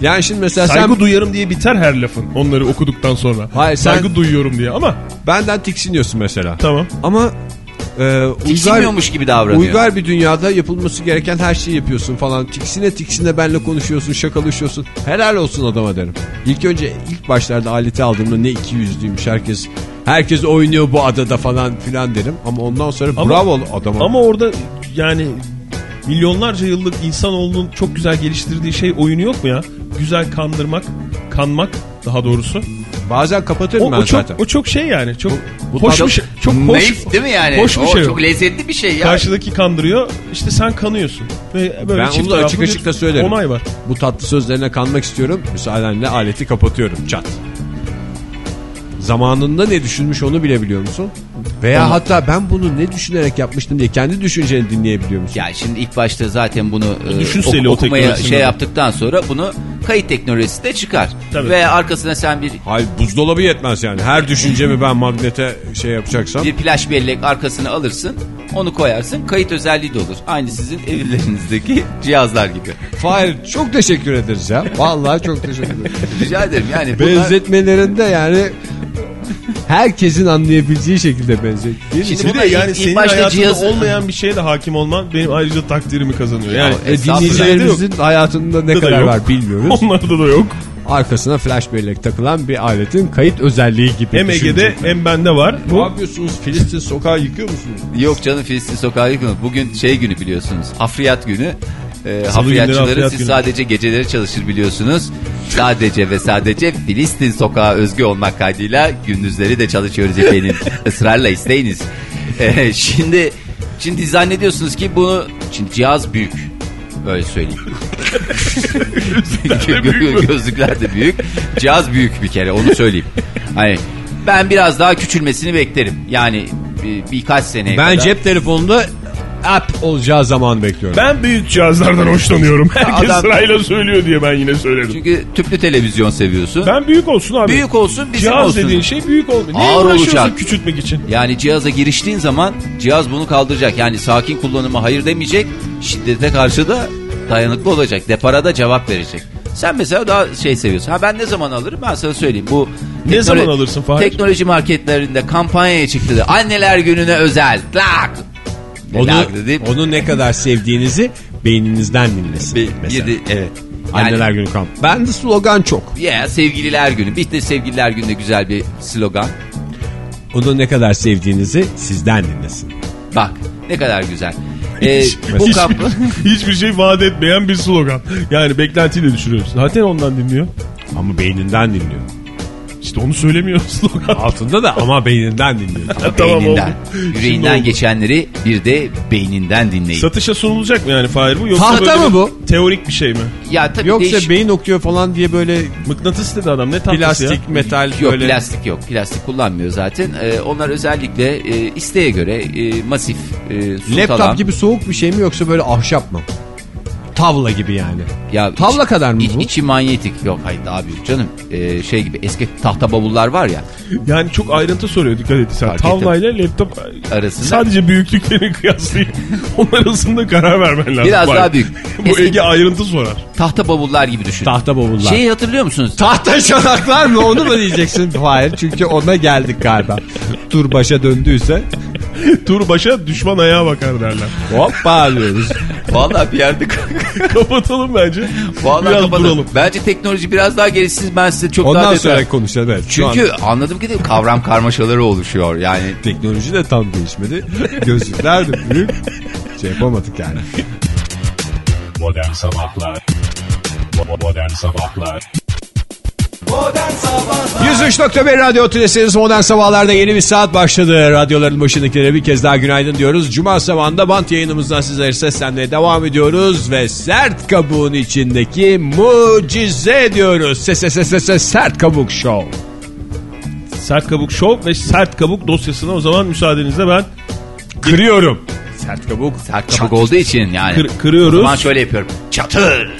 S3: Yani şimdi mesela
S5: saygı
S3: sen
S5: duyarım diye biter her lafın onları okuduktan sonra.
S3: Hayır, sen-
S5: saygı duyuyorum diye ama
S3: benden tiksiniyorsun mesela.
S5: tamam.
S3: Ama e, uygar,
S4: Tiksinmiyormuş gibi davranıyor.
S3: uygar bir dünyada yapılması gereken her şeyi yapıyorsun falan. Tiksine tiksine benle konuşuyorsun, şakalaşıyorsun. Helal olsun adama derim. İlk önce ilk başlarda aleti aldığımda ne iki yüzlüymüş herkes. Herkes oynuyor bu adada falan filan derim. Ama ondan sonra
S5: Ama-
S3: bravo adama.
S5: Ama orada yani milyonlarca yıllık insanoğlunun çok güzel geliştirdiği şey oyunu yok mu ya? Güzel kandırmak, kanmak daha doğrusu.
S3: Bazen kapatırım
S5: O,
S3: ben
S5: o çok
S3: zaten.
S5: o çok şey yani. Çok
S3: bu
S5: hoş bir şey. Çok hoş.
S4: Naif değil mi yani?
S5: Hoş bir
S4: o
S5: şey
S4: Çok lezzetli bir şey ya.
S5: Karşıdaki kandırıyor. işte sen kanıyorsun. Ve böyle
S3: Ben onu da açık açık da söylerim.
S5: Onay var.
S3: Bu tatlı sözlerine kanmak istiyorum. Müsaadenle aleti kapatıyorum. Çat. Zamanında ne düşünmüş onu bilebiliyor musun? Veya
S4: Onu-
S3: hatta ben bunu ne düşünerek yapmıştım diye kendi düşünceni dinleyebiliyor musun?
S4: Ya şimdi ilk başta zaten bunu e,
S5: düşünseli
S4: ok-
S5: o
S4: okumaya şey yaptıktan sonra bunu kayıt teknolojisi de çıkar.
S5: Tabii.
S4: Ve arkasına sen bir
S3: Hayır buzdolabı yetmez yani. Her düşüncemi ben magnete şey yapacaksam.
S4: bir flash bellek arkasına alırsın. Onu koyarsın. Kayıt özelliği de olur. Aynı sizin evlerinizdeki cihazlar gibi.
S3: Fahir çok teşekkür ederiz ya. Vallahi çok teşekkür ederim.
S4: Rica ederim. Yani bunlar
S3: Benzetmelerinde yani herkesin anlayabileceği şekilde benzettiğim
S4: Şimdi.
S5: Bir de yani
S4: ilk
S5: senin
S4: başta
S5: hayatında
S4: cihazı-
S5: olmayan bir şeye de hakim olman benim ayrıca takdirimi kazanıyor. Yani
S4: Ya, Estağfurullah.
S3: dinleyicilerimizin hayatında ne
S5: da
S3: kadar
S5: yok.
S3: var bilmiyoruz.
S5: Onlarda da yok.
S3: Arkasına flash bellek takılan bir aletin kayıt özelliği gibi.
S5: Hem Ege'de hem bende var.
S3: Ne
S5: Bu
S3: yapıyorsunuz? Filistin sokağı yıkıyor musunuz?
S4: Yok canım Filistin sokağı yıkılmaz. Bugün şey günü biliyorsunuz. Hafriyat günü.
S5: Günleri
S4: hafriyatçıları
S5: hafriyat
S4: siz
S5: günü.
S4: sadece geceleri çalışır biliyorsunuz. Sadece ve sadece Filistin sokağı özgü olmak kaydıyla gündüzleri de çalışıyoruz efendim. Israrla isteyiniz. Ee, şimdi şimdi zannediyorsunuz ki bunu şimdi cihaz büyük. Öyle söyleyeyim. Gö- gözlükler de büyük. Cihaz büyük bir kere onu söyleyeyim. Hani Ben biraz daha küçülmesini beklerim. Yani bir, birkaç seneye
S3: Ben
S4: kadar.
S3: cep telefonunda app olacağı zaman bekliyorum.
S5: Ben büyük cihazlardan hoşlanıyorum. Herkes
S4: Adam-
S5: sırayla söylüyor diye ben yine söyledim.
S4: Çünkü tüplü televizyon seviyorsun.
S5: Ben büyük olsun abi.
S4: Büyük olsun bizim
S5: Cihaz
S4: olsun.
S5: dediğin şey büyük olmuyor. Niye
S4: Ağır
S5: uğraşıyorsun
S4: olacak.
S5: küçültmek için?
S4: Yani cihaza giriştiğin zaman cihaz bunu kaldıracak. Yani sakin kullanıma hayır demeyecek. Şiddete karşı da dayanıklı olacak. Depara da cevap verecek. Sen mesela daha şey seviyorsun. Ha ben ne zaman alırım ben sana söyleyeyim. Bu
S5: Ne zaman alırsın Fahir?
S4: Teknoloji marketlerinde kampanyaya çıktı. da, Anneler gününe özel. Lak.
S3: Onu, onu ne kadar sevdiğinizi beyninizden dinlesin. Mesela.
S4: bir de- evet. Yani,
S3: Anneler günü kamp. Ben de slogan çok.
S4: Ya sevgililer günü. Bir de sevgililer gününde güzel bir slogan.
S3: Onu ne kadar sevdiğinizi sizden dinlesin.
S4: Bak ne kadar güzel. Ee, bu
S5: Hiç-
S4: kamp...
S5: hiçbir şey vaat etmeyen bir slogan. Yani beklentiyle düşünüyoruz. Zaten ondan dinliyor.
S3: Ama beyninden dinliyor.
S5: İşte onu söylemiyor slogan.
S3: Altında da ama beyninden dinliyor.
S5: tamam
S4: beyninden. Yüreğinden geçenleri bir de beyninden dinleyin.
S5: Satışa sunulacak mı yani Fahir bu? Yoksa
S3: Tahta mı bu?
S5: Teorik bir şey mi?
S4: ya tabii
S3: Yoksa
S4: değişik-
S3: beyin okuyor falan diye böyle
S5: Mıknatıs dedi adam ne tahtası
S3: plastik,
S5: ya?
S3: metal
S4: Yok
S3: böyle.
S4: plastik yok. Plastik kullanmıyor zaten. Ee, onlar özellikle e, isteğe göre e, masif e, su
S3: Laptop gibi soğuk bir şey mi yoksa böyle ahşap mı? Tavla gibi yani.
S4: Ya
S3: Tavla
S4: iç-
S3: kadar mı
S4: iç-
S3: bu?
S4: içi manyetik. Yok hayır daha büyük canım. Ee, şey gibi eski tahta bavullar var ya
S5: Yani çok ayrıntı soruyor dikkat et sen.
S4: Fark
S5: Tavlayla laptop
S4: arasında.
S5: sadece büyüklüklerini kıyaslayıp onlar arasında karar vermen lazım.
S4: Biraz
S5: Fahir.
S4: daha büyük.
S5: bu
S4: Eski-
S5: Ege ayrıntı sorar.
S4: tahta bavullar gibi düşün.
S3: Tahta bavullar.
S4: Şeyi hatırlıyor musunuz?
S3: Tahta çanaklar mı onu mu diyeceksin? Hayır çünkü ona geldik galiba. Tur başa döndüyse
S5: Tur başa düşman ayağa bakar derler.
S3: hoppa diyoruz.
S4: Vallahi bir yerde
S5: Kapatalım bence.
S4: Vallahi
S5: Biraz
S4: kapatalım.
S5: duralım.
S4: Bence teknoloji biraz daha gelişsin ben size çok daha
S3: Ondan
S4: detay-
S3: sonra konuşalım. Evet.
S4: Çünkü
S3: an
S4: anladım ki de kavram karmaşaları oluşuyor. Yani
S3: teknoloji de tam gelişmedi. Gözlükler de büyük. Şey yapamadık yani.
S1: Modern Sabahlar Modern Sabahlar
S3: 103.1 Radyo Tülesi'niz Modern Sabahlar'da yeni bir saat başladı. Radyoların başındakilere bir kez daha günaydın diyoruz. Cuma sabahında bant yayınımızdan sizlere seslenmeye devam ediyoruz. Ve sert kabuğun içindeki mucize diyoruz. Ses ses ses ses, sert kabuk show.
S5: Sert Kabuk Show ve Sert Kabuk dosyasına o zaman müsaadenizle ben
S3: Kırıyorum. Sert kabuk.
S4: sert kabuk olduğu için yani.
S5: kır- kırıyoruz.
S4: O zaman şöyle yapıyorum. Çatır.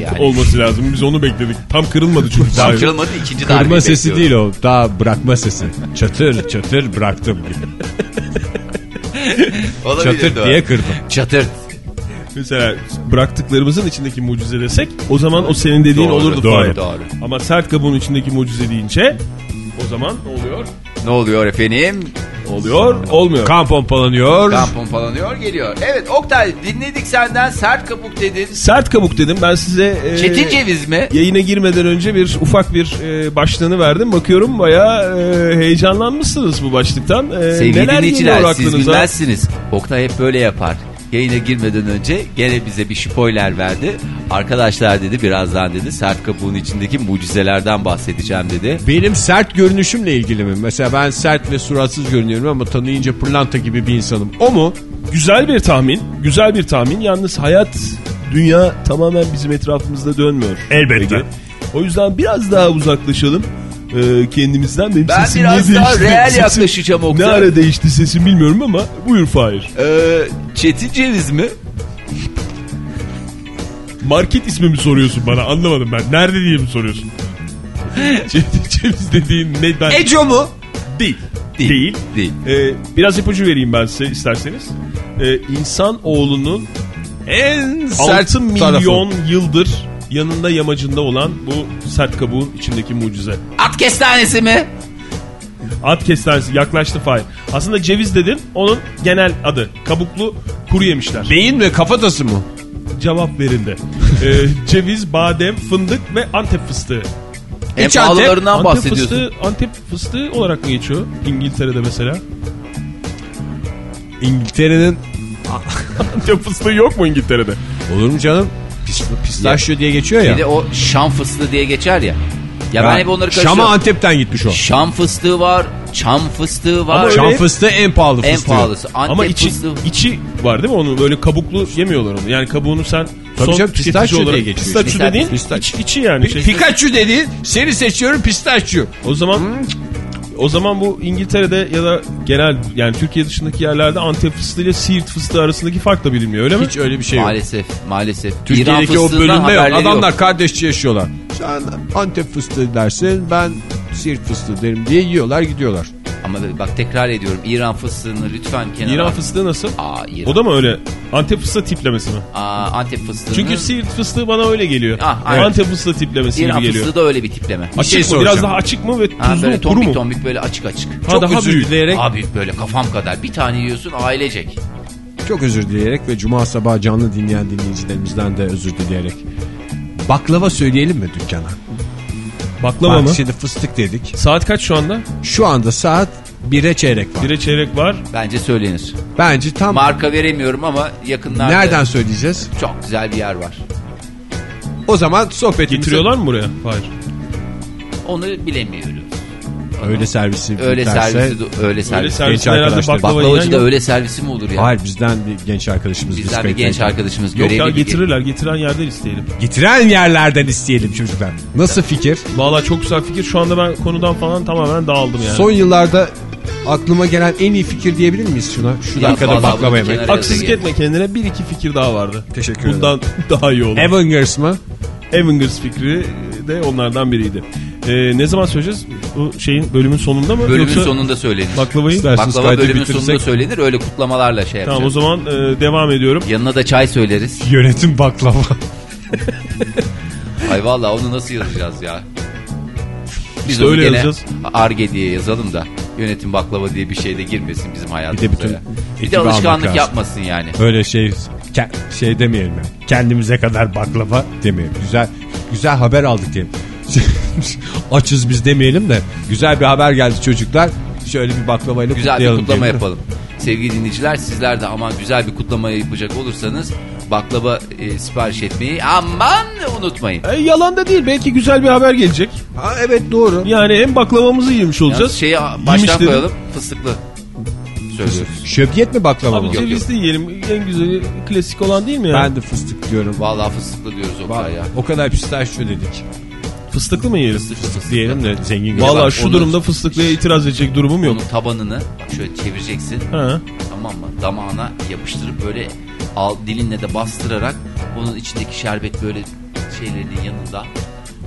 S4: Yani.
S5: olması lazım. Biz onu bekledik. Tam kırılmadı çünkü.
S4: Tam kırılmadı ikinci darbeyi
S3: Kırma sesi
S4: bekliyorum.
S3: değil o. Daha bırakma sesi. Çatır çatır bıraktım gibi.
S4: Olabilir,
S3: Çatır
S4: doğru.
S3: diye kırdım.
S4: Çatır.
S5: Mesela bıraktıklarımızın içindeki mucize desek o zaman o senin dediğin
S4: Doğru,
S5: olurdu
S4: doğru,
S5: Fahir.
S4: doğru.
S5: Ama sert kabuğun içindeki mucize deyince o zaman ne oluyor?
S4: Ne oluyor efendim?
S5: Oluyor, olmuyor.
S3: Kan pompalanıyor.
S4: Kan pompalanıyor geliyor. Evet Oktay dinledik senden sert kabuk dedin.
S5: Sert kabuk dedim ben size. e,
S4: Çetin ceviz mi?
S5: Yayına girmeden önce bir ufak bir e, başlığını verdim. Bakıyorum bayağı e, heyecanlanmışsınız bu başlıktan. E,
S4: Sevgili
S5: neler
S4: dinleyiciler siz bilmezsiniz. Oktay hep böyle yapar. Yayına girmeden önce gene bize bir spoiler verdi. Arkadaşlar dedi birazdan dedi sert kabuğun içindeki mucizelerden bahsedeceğim dedi.
S3: Benim sert görünüşümle ilgili mi? Mesela ben sert ve suratsız görünüyorum ama tanıyınca pırlanta gibi bir insanım. O mu?
S5: Güzel bir tahmin. Güzel bir tahmin. Yalnız hayat, dünya tamamen bizim etrafımızda dönmüyor.
S3: Elbette.
S5: Ege. O yüzden biraz daha uzaklaşalım e, kendimizden. Benim
S4: Ben
S5: sesim
S4: biraz daha
S5: değişti?
S4: reel
S5: Sesim
S4: yaklaşacağım
S5: Ne
S4: Oktay.
S5: ara değişti sesim bilmiyorum ama buyur Fahir.
S4: Ee, Çetin ceviz mi?
S5: Market ismi mi soruyorsun bana anlamadım ben. Nerede diye mi soruyorsun? Ce- Ceviz dediğin ne ben...
S3: Eco mu?
S5: değil.
S4: Değil.
S5: Değil.
S4: Değil.
S5: Ee, biraz ipucu vereyim ben size isterseniz. Ee, insan oğlunun
S3: En
S5: 6
S3: sert
S5: milyon yıldır yanında yamacında olan bu sert kabuğun içindeki mucize.
S4: At kestanesi mi?
S5: At kestanesi yaklaştı Fahir. Aslında ceviz dedin onun genel adı. Kabuklu kuru yemişler.
S3: Beyin mi kafatası mı?
S5: Cevap verildi. Ee, ceviz, badem, fındık ve antep fıstığı.
S4: En
S3: İç
S4: pahalılarından
S5: Antep
S4: bahsediyorsun.
S5: fıstığı, Antep fıstığı olarak mı geçiyor? İngiltere'de mesela.
S3: İngiltere'nin
S5: Antep fıstığı yok mu İngiltere'de?
S3: olur mu canım? Pis, pistachio diye geçiyor
S4: Bir
S3: ya.
S4: de o Şam fıstığı diye geçer ya. Ya ben hep onları
S3: Şam'a
S4: karıştırıyorum.
S3: Antep'ten gitmiş o.
S4: Şam fıstığı var, çam fıstığı var.
S5: Ama
S3: Şam fıstığı en pahalı
S4: en
S3: fıstığı.
S4: pahalısı. Antep
S5: Ama içi,
S4: fıstığı.
S5: içi var değil mi? Onu böyle kabuklu yemiyorlar onu. Yani kabuğunu sen
S3: Tabii
S5: son
S3: canım, pistachio diye
S5: olarak.
S3: geçiyor
S5: Pistachio dediğin
S3: Pistachio.
S5: iç, içi yani. Şey.
S3: Pikachu dedi. Seni seçiyorum pistachio.
S5: O zaman o zaman bu İngiltere'de ya da genel yani Türkiye dışındaki yerlerde Antep fıstığı ile Siirt fıstığı arasındaki fark da bilinmiyor öyle mi?
S3: Hiç öyle bir şey yok.
S4: Maalesef maalesef.
S3: Türkiye'deki o bölünme yok. Adamlar kardeşçe yaşıyorlar. Sen Antep fıstığı dersin ben Siirt fıstığı derim diye yiyorlar gidiyorlar.
S4: Ama bak tekrar ediyorum İran fıstığını lütfen kenara.
S5: İran fıstığı nasıl?
S4: Aa, İran.
S5: O da mı öyle? Antep fıstığı tiplemesi mi?
S4: Aa, Antep fıstığını.
S5: Çünkü Siirt fıstığı bana öyle geliyor.
S4: Ah, aynen.
S5: Antep fıstığı tiplemesi
S4: İran
S5: gibi geliyor.
S4: fıstığı da öyle bir tipleme.
S3: Bir şey
S5: Açık mı? Biraz daha açık mı ve
S4: Ha,
S5: tuzlu
S4: böyle
S5: mu kuru
S4: tombik
S5: mu?
S4: tombik böyle açık açık.
S5: Ha,
S3: Çok
S5: daha
S3: özür
S5: büyük.
S3: dileyerek
S4: Abi böyle kafam kadar bir tane yiyorsun ailecek.
S3: çok özür dileyerek ve cuma sabahı canlı dinleyen dinleyicilerimizden de özür dileyerek. Baklava söyleyelim mi dükkana?
S5: Baklava
S3: Bak
S5: mı?
S3: şimdi fıstık dedik.
S5: Saat kaç şu anda?
S3: Şu anda saat 1'e çeyrek var.
S5: Bire çeyrek var.
S4: Bence söylenir.
S3: Bence tam
S4: Marka veremiyorum ama yakınlarda
S3: nereden söyleyeceğiz?
S4: çok güzel bir yer var.
S3: O zaman sohbetimizi...
S5: Getiriyorlar mı buraya? Hayır.
S4: Onu bilemiyoruz.
S3: Öyle servisi
S4: Öyle servisi öyle
S5: Öyle
S4: servis.
S5: servis
S3: Genç
S5: herhalde
S3: arkadaşlar.
S5: baklava yiyen
S4: Baklavacıda
S5: yok.
S4: öyle servisi mi olur ya?
S3: Hayır bizden bir genç arkadaşımız. biz
S4: Bizden bir genç arkadaşımız
S5: Yok
S4: görevli
S5: ya getirirler. Getiren yerden isteyelim.
S3: Getiren yerlerden isteyelim çocuklar. Nasıl fikir?
S5: Valla çok güzel fikir. Şu anda ben konudan falan tamamen dağıldım yani.
S3: Son yıllarda aklıma gelen en iyi fikir diyebilir miyiz şuna? Şu
S4: Ya
S3: dakikada baklava yemek.
S5: Haksızlık etme kendine. Bir iki fikir daha vardı.
S3: Teşekkür ederim.
S5: Bundan daha iyi olur.
S3: Avengers mı?
S5: Avengers fikri de onlardan biriydi. Ee, ne zaman söyleyeceğiz? Bu şeyin bölümün sonunda mı?
S4: Bölümün
S5: Yoksa
S4: sonunda söylenir.
S5: baklavayı?
S3: İsterseniz
S4: Baklava bölümün
S3: bitirsek.
S4: sonunda söylenir öyle kutlamalarla şey
S5: Tamam
S4: yapacağız.
S5: o zaman e, devam ediyorum.
S4: Yanına da çay söyleriz.
S3: Yönetim baklava.
S4: Ay vallahi onu nasıl yazacağız ya? Biz
S5: İşte
S4: onu
S5: öyle
S4: gene
S5: yazacağız.
S4: Arge diye yazalım da yönetim baklava diye bir şey de girmesin bizim hayatımıza.
S3: bütün
S4: ya. bir
S3: ekibi
S4: de
S3: almak
S4: alışkanlık
S3: lazım.
S4: yapmasın yani.
S3: Öyle şey ke- şey demeyelim yani. Kendimize kadar baklava demeyelim. Güzel güzel haber aldık diyelim. Açız biz demeyelim de güzel bir haber geldi çocuklar. Şöyle bir baklavayla
S4: Güzel bir
S3: kutlayalım
S4: kutlama
S3: diyelim.
S4: yapalım. Sevgili dinleyiciler sizler de aman güzel bir kutlama yapacak olursanız baklava e, sipariş etmeyi aman unutmayın.
S5: E, yalan da değil. Belki güzel bir haber gelecek.
S3: Ha, evet doğru.
S5: Yani hem baklavamızı yemiş
S4: Yalnız
S5: olacağız.
S4: şeyi
S5: Yemiş
S4: baştan
S5: dedim.
S4: koyalım fıstıklı söylüyoruz.
S3: Şöbiyet mi baklava
S5: Abi
S3: mı?
S5: cevizli yiyelim. En güzeli klasik olan değil mi ya?
S3: Ben de fıstık diyorum.
S4: Vallahi fıstıklı diyoruz o kadar ya.
S3: O kadar pistachio dedik.
S5: Fıstıklı mı yiyelim?
S3: Fıstık diyelim de zengin
S5: Valla şu
S4: onu-
S5: durumda fıstıklıya itiraz edecek durumum yok.
S4: Onun tabanını şöyle çevireceksin
S5: Ha.
S4: tamam mı? Damağına yapıştırıp böyle al dilinle de bastırarak bunun içindeki şerbet böyle şeylerinin yanında.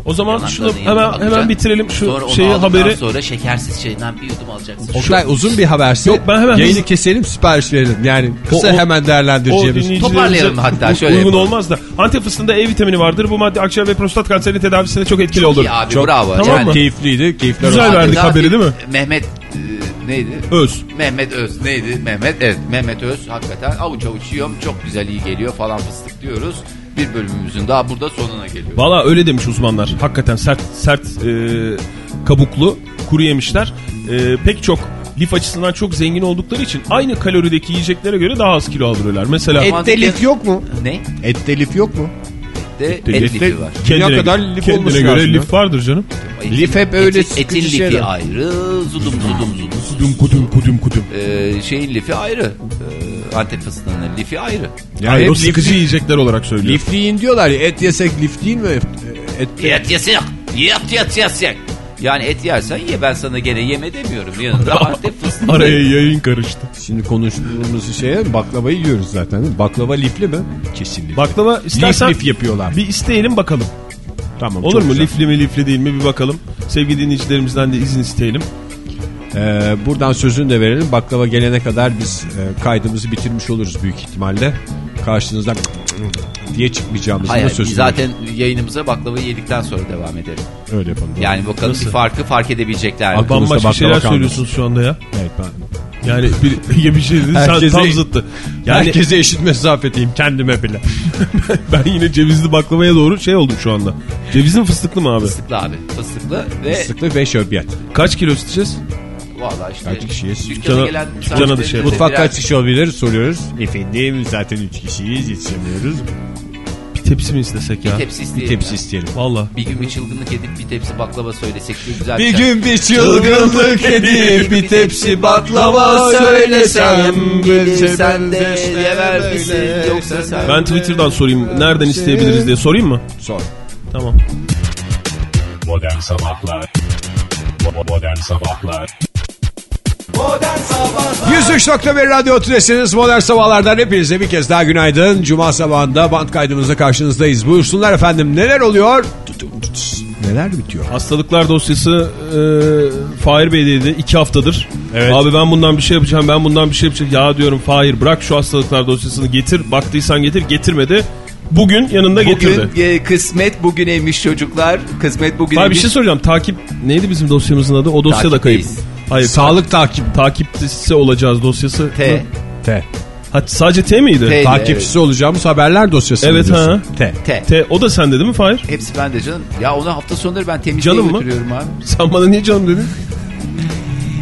S5: O zaman
S4: yanaklarının
S5: şunu hemen
S4: alacaksın.
S5: hemen bitirelim şu
S4: Sonra
S5: şeyi haberi.
S4: sonra şekersiz şeyinden bir yudum alacaksın.
S3: Oktay uzun bir haberse
S5: Yok, ben hemen
S3: yayını keselim sipariş verelim. Yani kısa
S5: O- o-
S3: hemen değerlendireceğimiz.
S4: Toparlayalım hatta, şöyle
S5: uygun
S4: yapalım.
S5: olmaz da. Antep fıstığında E vitamini vardır. Bu madde akciğer ve prostat kanseri tedavisinde çok etkili olur.
S4: İyi abi
S3: Çok-
S4: bravo.
S5: Tamam
S4: yani,
S5: mı?
S3: Keyifliydi. Keyifler
S5: Güzel
S3: olsun.
S5: verdik haberi değil mi?
S4: Mehmet e, neydi?
S5: Öz.
S4: Mehmet Öz neydi? Mehmet evet Mehmet Öz hakikaten avuç avuç yiyorum çok güzel iyi geliyor falan fıstık diyoruz. Bir bölümümüzün daha burada sonuna geliyor.
S5: Valla öyle demiş uzmanlar. Hakikaten sert sert e, kabuklu kuru yemişler. E, pek çok lif açısından çok zengin oldukları için aynı kalorideki yiyeceklere göre daha az kilo alıyorlar. Mesela
S4: Et-
S3: Ette lif yok mu?
S4: Ne?
S3: Ette lif yok mu?
S4: De et
S5: lif-
S4: lifi var.
S3: Dünya kadar lif
S5: kendine
S3: olması
S5: göre
S3: lazım
S5: lif vardır canım.
S4: Etin-
S3: Lif hep öyle
S4: etin, etin lifi
S3: şeyler.
S4: ayrı, zudum zudum zudum.
S5: Kudüm kudüm kudüm kudüm.
S4: Ee, şeyin lifi ayrı. Ee, Antep fıstığının lifi ayrı.
S3: Yani
S5: Hayır,
S3: hep
S5: o sıkıcı
S3: lifli-
S5: yiyecekler olarak söylüyor.
S3: Lifliyin diyorlar ya et yesek lif değil mi? Et,
S4: Et yesek, yet yet yesek. Yani et yersen ye ben sana gene yeme demiyorum. Yanında Antep fıstığı.
S5: Araya yayın karıştı.
S3: Şimdi konuştuğumuz şeye baklavayı yiyoruz zaten. Baklava lifli mi? Kesinlikle.
S5: Baklava istersen
S3: lif lif yapıyorlar.
S5: bir isteyelim bakalım.
S3: Tamam.
S5: Olur mu?
S3: güzel.
S5: Lifli mi lifli değil mi bir bakalım. Sevgili dinleyicilerimizden de izin isteyelim.
S3: Ee, buradan sözünü de verelim. Baklava gelene kadar biz e, kaydımızı bitirmiş oluruz büyük ihtimalle. Karşınızda diye çıkmayacağımızı da
S4: Hayır,
S3: sözünü
S4: zaten yayınımıza baklavayı yedikten sonra devam edelim.
S3: öyle yapalım.
S4: Yani bakalım
S5: Nasıl?
S4: bir farkı fark edebilecekler mi?
S3: Aklımızda
S5: Bambaşka
S3: baklava
S5: şeyler
S3: kalmasın.
S5: söylüyorsunuz şu anda ya.
S3: Evet, ben,
S5: Yani bir, ya bir şey dedin sen
S3: Herkese-
S5: tam zıttı. Yani
S3: Herkese eşit mesafedeyim kendime bile.
S5: ben yine cevizli baklavaya doğru şey oldum şu anda. Cevizli mi fıstıklı mı abi?
S4: Fıstıklı abi. Fıstıklı ve
S3: Fıstıklı ve şöbiyet.
S5: Kaç kilo isteyeceğiz?
S4: Valla işte.
S3: Kaç kişiyiz?
S4: Dükkana
S5: Dükkana-
S4: gelen
S5: dükkana şey
S4: misafirlerimize
S3: Mutfak kaç kişi olabilir soruyoruz. Efendim zaten 3 kişiyiz yetişemiyoruz.
S5: tepsi mi istesek ya?
S4: Bir tepsi
S3: Bir
S4: isteyelim.
S3: tepsi
S4: ya.
S3: isteyelim.
S5: Valla.
S4: Bir gün bir çılgınlık edip bir tepsi baklava söylesek de güzel
S3: Bir gün bir çılgınlık edip bir tepsi baklava söylesem
S4: Gelirsen de yever misin yoksa sen
S5: Ben Twitter'dan sorayım. Nereden isteyebiliriz diye sorayım mı?
S3: Sor.
S5: Tamam.
S1: Modern Sabahlar Modern Sabahlar
S3: 103.1 Radyo Tülesi'niz Modern Sabahlar'dan hepinize bir kez daha günaydın. Cuma sabahında band kaydımızda karşınızdayız. Buyursunlar efendim neler oluyor? Neler bitiyor?
S5: Hastalıklar dosyası e, Fahir Bey'deydi. iki haftadır.
S3: Evet.
S5: Abi ben bundan bir şey yapacağım. Ben bundan bir şey yapacağım. Ya diyorum Fahir bırak şu hastalıklar dosyasını getir. Baktıysan getir. Getirmedi. Bugün yanında getirdi.
S4: Bugün e, kısmet bugüneymiş çocuklar. Kısmet
S5: Abi
S4: bugüneymiş.
S5: bir şey soracağım. Takip neydi bizim dosyamızın adı? O dosya da kayıp.
S4: Takipteyiz.
S5: Hayır.
S3: Sağlık takibi.
S5: Takipçisi olacağız dosyası.
S4: T.
S3: T.
S5: Ha, sadece T miydi?
S4: T.
S3: Takipçisi olacağımız haberler dosyası.
S5: Evet,
S3: diyorsun.
S5: ha.
S3: T.
S4: T.
S5: T. O da sende değil mi Fahir?
S4: Hepsi bende canım. Ya onu hafta sonları ben temizliğe
S5: Canım mı?
S4: götürüyorum abi.
S5: Sen bana niye canım dedin?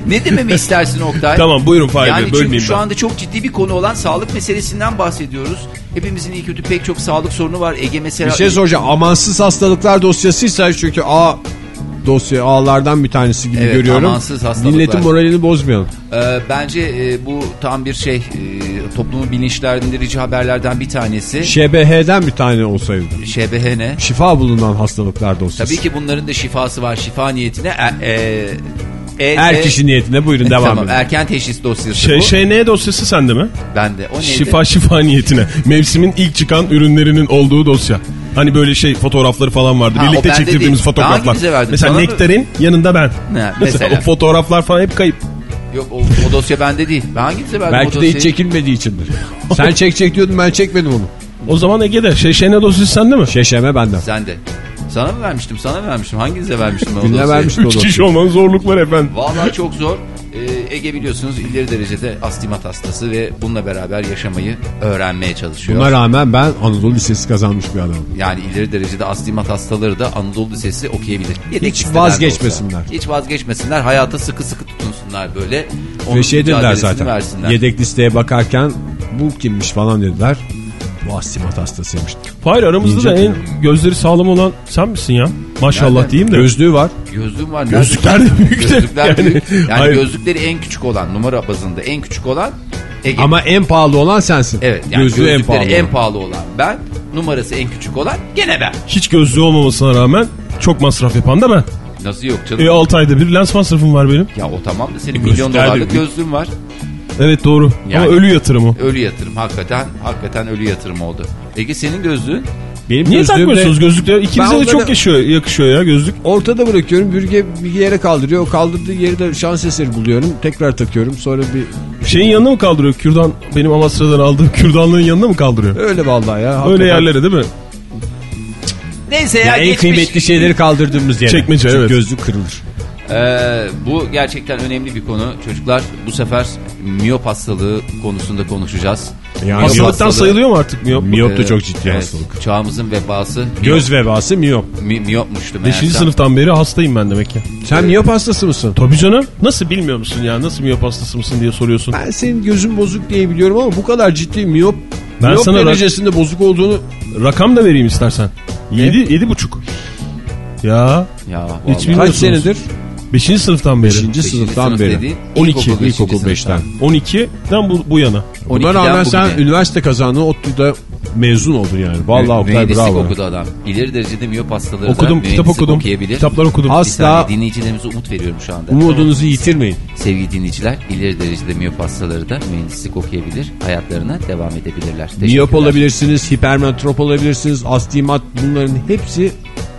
S4: Ne dememi istersin Oktay?
S5: Tamam buyurun Fahir
S4: Yani
S5: Bey
S4: çünkü
S5: bölmeyeyim
S4: şu
S5: ben.
S4: anda çok ciddi bir konu olan sağlık meselesinden bahsediyoruz. Hepimizin iyi kötü pek çok sağlık sorunu var. Ege mesela...
S3: Bir şey soracağım. Amansız hastalıklar dosyasıysa çünkü A dosya A'lardan bir tanesi gibi
S4: Evet,
S3: görüyorum. Milletin moralini bozmayalım.
S4: Ee, bence e, bu tam bir şey e, toplumu bilinçlendirici haberlerden bir tanesi.
S3: ŞBH'den bir tane olsaydı.
S4: ŞBH ne?
S3: Şifa bulunan hastalıklar dosyası.
S4: Tabii ki bunların da şifası var. Şifa niyetine e, e, e,
S3: Her
S4: e-
S3: kişi niyetine buyurun devam
S4: tamam,
S3: edin.
S4: erken teşhis dosyası
S5: Şey,
S4: bu.
S5: şey ne dosyası sende mi?
S4: Ben de. O neydi?
S5: Şifa şifa niyetine. Mevsimin ilk çıkan ürünlerinin olduğu dosya. Hani böyle şey fotoğrafları falan vardı.
S4: Ha,
S5: Birlikte çektirdiğimiz
S4: değil.
S5: fotoğraflar. Mesela
S4: Sana mı?
S5: Nektar'in yanında ben.
S4: mesela.
S5: o fotoğraflar falan hep kayıp.
S4: Yok o, o dosya bende değil. Ben hangisine verdim o
S3: Belki de
S4: dosyayı?
S3: hiç çekilmediği içindir. Sen çek çek diyordun ben çekmedim onu.
S5: O zaman Ege'de şey şey ne dosyası sende mi?
S3: Şeşeme benden.
S4: Sen de. Sana mı vermiştim? Sana mı vermiştim? Hanginize vermiştim ben o
S3: Birine o
S5: Üç kişi olmanın zorlukları efendim.
S4: Vallahi çok zor. Ee, Ege biliyorsunuz ileri derecede astigmat hastası ve bununla beraber yaşamayı öğrenmeye çalışıyor.
S3: Buna rağmen ben Anadolu Lisesi kazanmış bir adamım.
S4: Yani ileri derecede astigmat hastaları da Anadolu Lisesi okuyabilir. Yedek
S3: Hiç vazgeçmesinler.
S4: olsa. Hiç vazgeçmesinler. Hayata sıkı sıkı tutunsunlar böyle. Onun
S3: Ve şey dediler zaten.
S4: Versinler.
S3: Yedek listeye bakarken bu kimmiş falan dediler. Bu astimat hastasıymış.
S5: Fahir aramızda da
S3: İnce
S5: en gözleri sağlam olan sen misin ya? Maşallah
S4: Nereden?
S5: diyeyim de.
S3: Gözlüğü var.
S4: Gözlüğüm var.
S5: Gözlükler
S4: Nerede?
S5: de büyük de.
S4: Gözlükler
S5: Yani-
S4: büyük. Yani
S5: Hayır.
S4: gözlükleri en küçük olan numara bazında en küçük olan Ege.
S3: Ama en pahalı olan sensin.
S4: evet yani
S3: Gözlüğü en pahalı.
S4: en
S3: olan.
S4: pahalı olan ben. Numarası en küçük olan gene ben.
S5: Hiç gözlüğü olmamasına rağmen çok masraf yapan da ben.
S4: Nasıl yok canım?
S5: E 6 ayda bir lens masrafım var benim.
S4: Ya o tamam da senin
S3: Gözlükler
S4: milyon dolarlık gözlüğün var.
S5: Evet doğru.
S4: Yani-
S5: Ama ölü yatırımı.
S4: Ölü yatırım hakikaten hakikaten ölü yatırım oldu. Ege senin gözlüğün
S3: Benim
S5: Niye
S3: gözlüğüm de
S5: takmıyorsunuz gözlükleri? İkinize de
S3: onları-
S5: çok yakışıyor, yakışıyor ya gözlük.
S3: ortada bırakıyorum. Bürge bir yere kaldırıyor. O kaldırdığı yeri de şans eseri buluyorum. Tekrar takıyorum. Sonra bir
S5: Şeyin yanına mı kaldırıyor? Kürdan benim Amasra'dan aldığım kürdanlığın yanına mı kaldırıyor?
S3: öyle vallahi ya.
S5: Öyle
S3: Hakikaten.
S5: yerlere değil mi?
S4: Neyse ya,
S3: Ya en
S4: geçmiş.
S3: kıymetli şeyleri kaldırdığımız yere.
S5: Çekmece,
S3: Çünkü
S5: evet.
S3: Gözlük kırılır.
S4: Ee, bu gerçekten önemli bir konu. Çocuklar bu sefer miyop hastalığı konusunda konuşacağız.
S3: Yani
S5: Hastalıktan
S4: hastalığı-
S5: sayılıyor mu artık miyop?
S3: Miyop da
S4: Ee,
S3: çok ciddi
S4: evet,
S3: hastalık.
S4: Çağımızın vebası
S3: Göz vebası miyop.
S4: mi, miyopmuştu
S5: 5.
S4: meğersem.
S5: sınıftan beri hastayım ben demek ki.
S3: Sen miyop hastası mısın?
S5: Tabii canım. Nasıl bilmiyor musun ya? Nasıl miyop hastası mısın diye soruyorsun.
S3: Ben senin gözün bozuk diye biliyorum ama bu kadar ciddi miyop
S5: Ben
S3: miyop
S5: sana
S3: derecesinde bozuk olduğunu
S5: Rakam da vereyim istersen. 7 yedi buçuk. Ya
S4: Ya
S5: Hiç
S3: kaç senedir?
S5: 5. sınıftan beri.
S3: 5.
S4: Beşinci
S3: sınıftan
S4: sınıf
S3: beri.
S4: dediğin
S5: 12,
S4: ilkokul,
S3: İlkokul
S4: beşinci
S3: 5'ten.
S4: sınıftan.
S5: 12'den bu, bu yana.
S3: Buna
S4: 12'den
S3: rağmen sen
S4: bugüne.
S3: üniversite kazandın ODTÜ'de mezun oldun yani. Vallahi Oktay
S4: Mühendislik
S3: bravo.
S4: okudu adam. İleri derecede miyop hastaları
S5: Okudum,
S4: da
S5: kitap okudum.
S4: okuyabilir.
S5: Kitaplar okudum.
S4: Bir
S3: Asla
S4: saniye dinleyicilerimize umut veriyorum şu anda.
S3: umudunuzu yitirmeyin.
S4: Sevgili dinleyiciler ileri derecede miyop hastaları da mühendislik okuyabilir. Hayatlarına devam edebilirler.
S3: Miyop olabilirsiniz, hipermetrop olabilirsiniz, astigmat bunların hepsi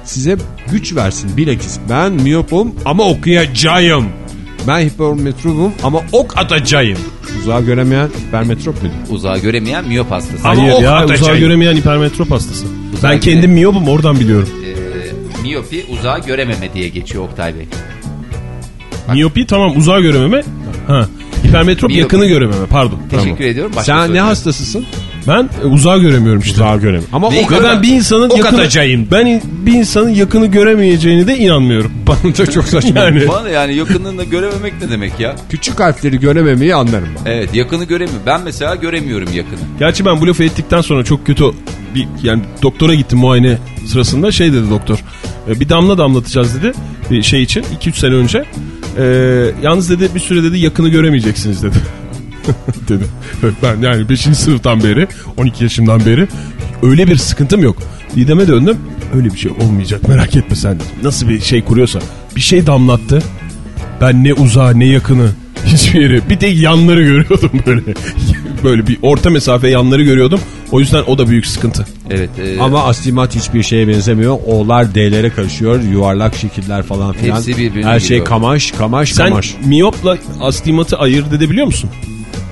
S3: size güç versin bilakis. Ben miyopum ama okuyacağım. Ben hipermetropum ama ok atacağım. Uzağa göremeyen hipermetrop muydu?
S4: Uzağı göremeyen miyop hastası.
S5: Hayır
S3: ok
S5: ya
S3: atacağım.
S5: uzağa göremeyen hipermetrop hastası.
S4: Uzağa
S5: ben kendim miyopum oradan biliyorum.
S4: Ee, miyopi uzağı görememe diye geçiyor Oktay Bey.
S5: Miyopi tamam uzağa görememe. Ha. Hipermetrop
S4: Miyopi.
S5: yakını görememe pardon.
S4: Teşekkür
S5: Tamam.
S4: ediyorum. Başka
S3: Sen ne hastasısın?
S5: Ben e, uzağı göremiyorum işte.
S3: Uzağa görem. Ama o kadar
S5: ben bir insanın
S3: o
S5: yakını,
S3: kadar cayın.
S5: ben bir insanın yakını göremeyeceğini de inanmıyorum.
S3: Bana da çok saçma.
S5: Yani
S4: Bana yani yakınını görememek ne demek ya?
S3: Küçük harfleri görememeyi anlarım ben.
S4: Evet yakını göremiyorum. Ben mesela göremiyorum yakını.
S5: gerçi ben bu lafı ettikten sonra çok kötü bir yani doktora gittim muayene sırasında şey dedi doktor. e, Bir damla damlatacağız dedi bir şey için 2-3 sene önce. E, yalnız dedi bir süre dedi yakını göremeyeceksiniz dedi. dedi. Ben yani 5. sınıftan beri 12 yaşımdan beri öyle bir sıkıntım yok. Didem'e döndüm öyle bir şey olmayacak merak etme sen. Nasıl bir şey kuruyorsa bir şey damlattı. Ben ne uzağı ne yakını hiçbir yeri bir tek yanları görüyordum böyle. böyle bir orta mesafe yanları görüyordum. O yüzden o da büyük sıkıntı.
S4: Evet. e,
S3: Ama astigmat hiçbir şeye benzemiyor. O'lar D'lere karışıyor. Yuvarlak şekiller falan filan.
S4: Hepsi birbirine
S3: Her şey
S4: giriyor.
S3: kamaş kamaş
S5: Sen
S3: kamaş.
S5: miyopla astigmatı ayırt edebiliyor musun?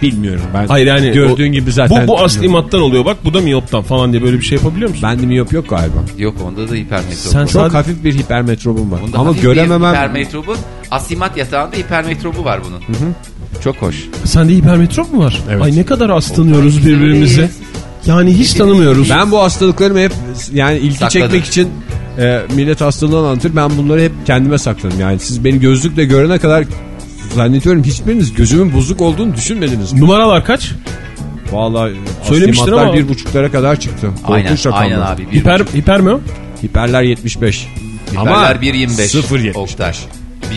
S3: Bilmiyorum ben.
S5: Hayır yani
S3: Gördüğün
S5: o-
S3: gibi zaten.
S5: Bu, bu astigmattan oluyor bak bu da miyoptan falan diye böyle bir şey yapabiliyor musun?
S3: Bende miyop yok galiba.
S4: Yok onda da hipermetrop.
S5: Sen
S4: var.
S3: Çok
S5: Sadece-
S3: hafif bir hipermetrobum var.
S4: Bunda
S3: Ama görememem.
S4: hipermetropun asimat yatağında hipermetrobu var bunun. Çok hoş.
S5: Sende hipermetrop mu var?
S3: Evet.
S5: Ay ne kadar az tanıyoruz birbirimizi. Yani hiç tanımıyoruz.
S3: Ben bu hastalıklarımı hep yani ilgi
S4: Sakladım.
S3: çekmek için e, millet hastalığını anlatır. Ben bunları hep kendime sakladım. Yani siz beni gözlükle görene kadar zannediyorum hiçbiriniz gözümün bozuk olduğunu düşünmediniz.
S5: Numaralar kaç?
S3: Vallahi
S5: Söylemiştir
S3: astigmatlar
S5: ama-
S3: bir buçuklara kadar çıktı.
S4: Aynen,
S3: Korkunç rakamlar.
S4: aynen abi. Bir
S5: Hiper, hiper mi o?
S3: Hiperler 75.
S4: Hiperler 1.25.
S3: 0.75.
S4: Oktay.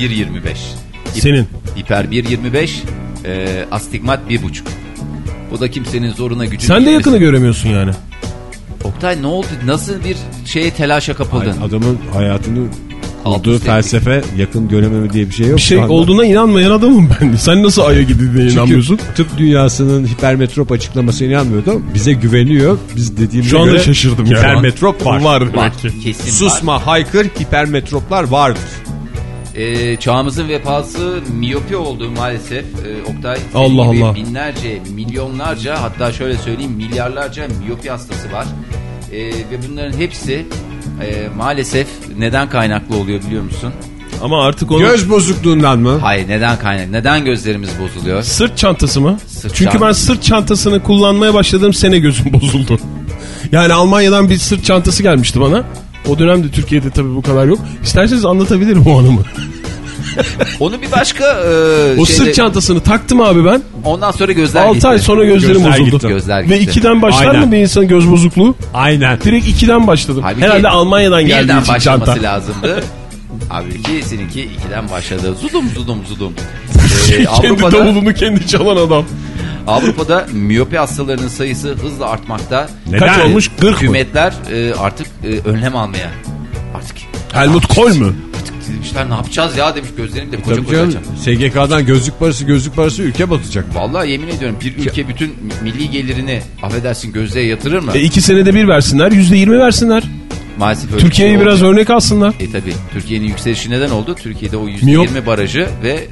S4: 1.25.
S5: Senin.
S4: Hiper 1.25. E, astigmat 1.5. Bu da kimsenin zoruna gücüne
S5: Sen de yakını göremiyorsun yani.
S4: Oktay ne oldu? Nasıl bir şeye telaşa kapıldın?
S3: Ay, Adamın hayatını kurduğu felsefe yakın görememe diye bir şey yok.
S5: Bir şey olduğuna inanmayan adamım ben. Sen nasıl aya gidildiğine
S3: Çünkü
S5: inanmıyorsun?
S3: tıp dünyasının hipermetrop açıklamasına inanmıyordu. Bize güveniyor. Biz dediğimize
S5: Şu anda
S3: göre
S5: şaşırdım ya.
S3: hipermetrop var.
S5: Var
S4: Var.
S5: demek ki.
S4: Kesin var.
S3: Susma, haykır, hipermetroplar vardır.
S4: Ee, çağımızın vefası miyopi oldu maalesef. Ee, Oktay
S5: Allah Allah.
S4: binlerce, milyonlarca hatta şöyle söyleyeyim milyarlarca miyopi hastası var. Ee, ve bunların hepsi e, maalesef neden kaynaklı oluyor biliyor musun?
S5: Ama artık onu...
S3: Göz bozukluğundan mı?
S4: Hayır neden kaynak? Neden gözlerimiz bozuluyor?
S5: Sırt çantası mı?
S4: Sırt
S5: Çünkü
S4: çant-
S5: ben sırt çantasını kullanmaya başladığım sene gözüm bozuldu. Yani Almanya'dan bir sırt çantası gelmişti bana. O dönemde Türkiye'de tabii bu kadar yok. İsterseniz anlatabilirim o anımı.
S4: Onu bir başka e,
S5: O
S4: şeyde-
S5: sırt çantasını taktım abi ben.
S4: ondan sonra gözler
S5: 6
S4: gitti.
S5: ay sonra gözlerim
S3: Gözler
S5: bozuldu.
S3: gitti.
S4: Gözler
S5: Ve
S4: gitti.
S5: 2'den başlar
S3: Aynen.
S5: mı bir insanın göz bozukluğu?
S3: Aynen.
S5: Direkt 2'den başladım.
S4: Halbuki
S5: Herhalde Almanya'dan geldiği
S4: birden
S5: için
S4: başlaması
S5: çanta.
S4: lazımdı. Halbuki seninki ikiden başladı. Zudum zudum zudum. Ee,
S5: Kendi
S4: Avrupa'da,
S5: davulunu kendi çalan adam.
S4: Avrupa'da miyopi hastalarının sayısı hızla artmakta.
S3: Neden?
S5: Kaç olmuş? 40 mı?
S4: Hükümetler e, artık e, önlem almaya. Artık
S5: Helmut Kohl mü?
S4: artık demişler ne yapacağız ya demiş gözlerim de koca
S3: Tabii
S4: koca
S3: canım
S4: açacağım.
S3: SGK'dan gözlük parası gözlük parası ülke batacak.
S4: Vallahi yemin ediyorum bir ülke bütün milli gelirini affedersin gözlüğe yatırır mı?
S5: E iki senede bir versinler, yüzde yirmi versinler.
S4: Maalesef öyle
S5: Türkiye'yi
S4: şey
S5: biraz örnek alsınlar.
S4: E tabi Türkiye'nin yükselişi neden oldu? Türkiye'de o
S5: Miyop.
S4: %20 barajı ve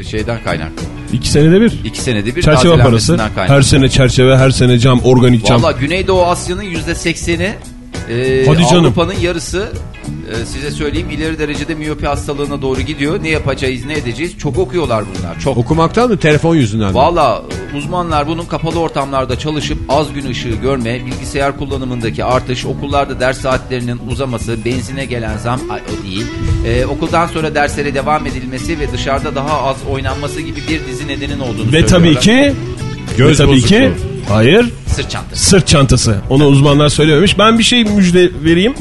S4: e, şeyden kaynaklı.
S5: İki senede bir.
S4: İki senede bir
S5: Çerçeve parası.
S4: kaynaklı.
S5: Her sene çerçeve, her sene cam, organik cam.
S4: Valla Güneydoğu Asya'nın yüzde sekseni e. Avrupa'nın yarısı e, size söyleyeyim ileri derecede miyopi hastalığına doğru gidiyor. Ne yapacağız ne edeceğiz çok okuyorlar bunlar çok.
S3: Okumaktan mı telefon yüzünden mi?
S4: Valla uzmanlar bunun kapalı ortamlarda çalışıp az gün ışığı görme, bilgisayar kullanımındaki artış, okullarda ders saatlerinin uzaması, benzine gelen zam ay, o değil, e, okuldan sonra derslere devam edilmesi ve dışarıda daha az oynanması gibi bir dizi nedenin olduğunu
S5: Ve tabii
S4: söylüyorlar.
S5: ki
S3: Göz
S5: ve tabii
S3: bozukluğu.
S5: ki hayır
S4: sırt çantası.
S5: sırt çantası. Onu uzmanlar söylememiş. Ben bir şey müjde vereyim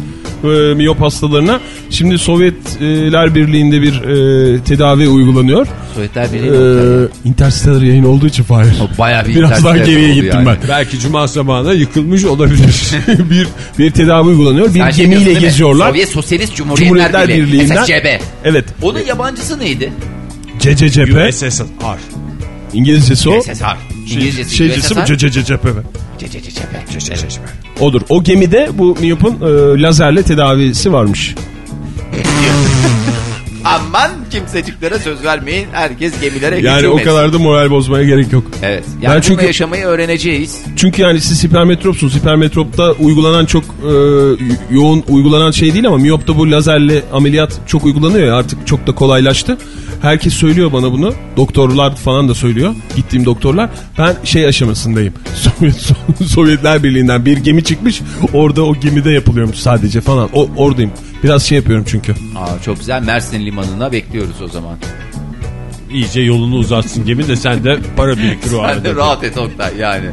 S5: e, miyop hastalarına. Şimdi Sovyetler Birliği'nde bir e, tedavi uygulanıyor.
S4: Sovyetler
S5: E,
S4: Birliği
S5: Interstellar yayın olduğu için Fahir.
S4: bayağı bir
S5: Biraz daha geriye gittim
S4: yani.
S3: Belki cuma sabahına yıkılmış olabilir.
S5: bir bir tedavi uygulanıyor. Bir
S4: Sen şey
S5: gemiyle
S4: mi?
S5: geziyorlar.
S4: Sovyet Sosyalist Cumhuriyetler,
S5: Cumhuriyetler
S4: Birliği.
S5: Birliği'nden.
S4: SSCB.
S5: Evet.
S4: Onun yabancısı neydi?
S5: CCCP.
S3: USSR.
S5: İngilizcesi o.
S4: SSR. İngilizcesi
S5: Şeycisi bu
S4: USSR.
S5: CCCP.
S4: CCCB.
S5: Odur. O gemide bu miyopun e, lazerle tedavisi varmış.
S4: Aman Kimseciklere söz vermeyin. Herkes gemilere
S5: Yani
S4: hücum
S5: o
S4: etsin.
S5: kadar da moral bozmaya gerek yok.
S4: Evet. Yani
S5: Ben çünkü-
S4: yaşamayı öğreneceğiz.
S5: Çünkü yani siz hipermetropsunuz. Hipermetropta uygulanan çok e, yoğun uygulanan şey değil ama miyopta bu lazerli ameliyat çok uygulanıyor ya artık çok da kolaylaştı. Herkes söylüyor bana bunu. Doktorlar falan da söylüyor. Gittiğim doktorlar. Ben şey aşamasındayım. Sovyet, Sovyetler Birliği'nden bir gemi çıkmış. Orada o gemide yapılıyormuş sadece falan. O, oradayım. Biraz şey yapıyorum çünkü.
S4: Aa, çok güzel. Mersin limanına bekliyoruz o zaman.
S3: İyice yolunu uzatsın gemi de sen de para biriktir o
S4: Sen de rahat et Oktay yani.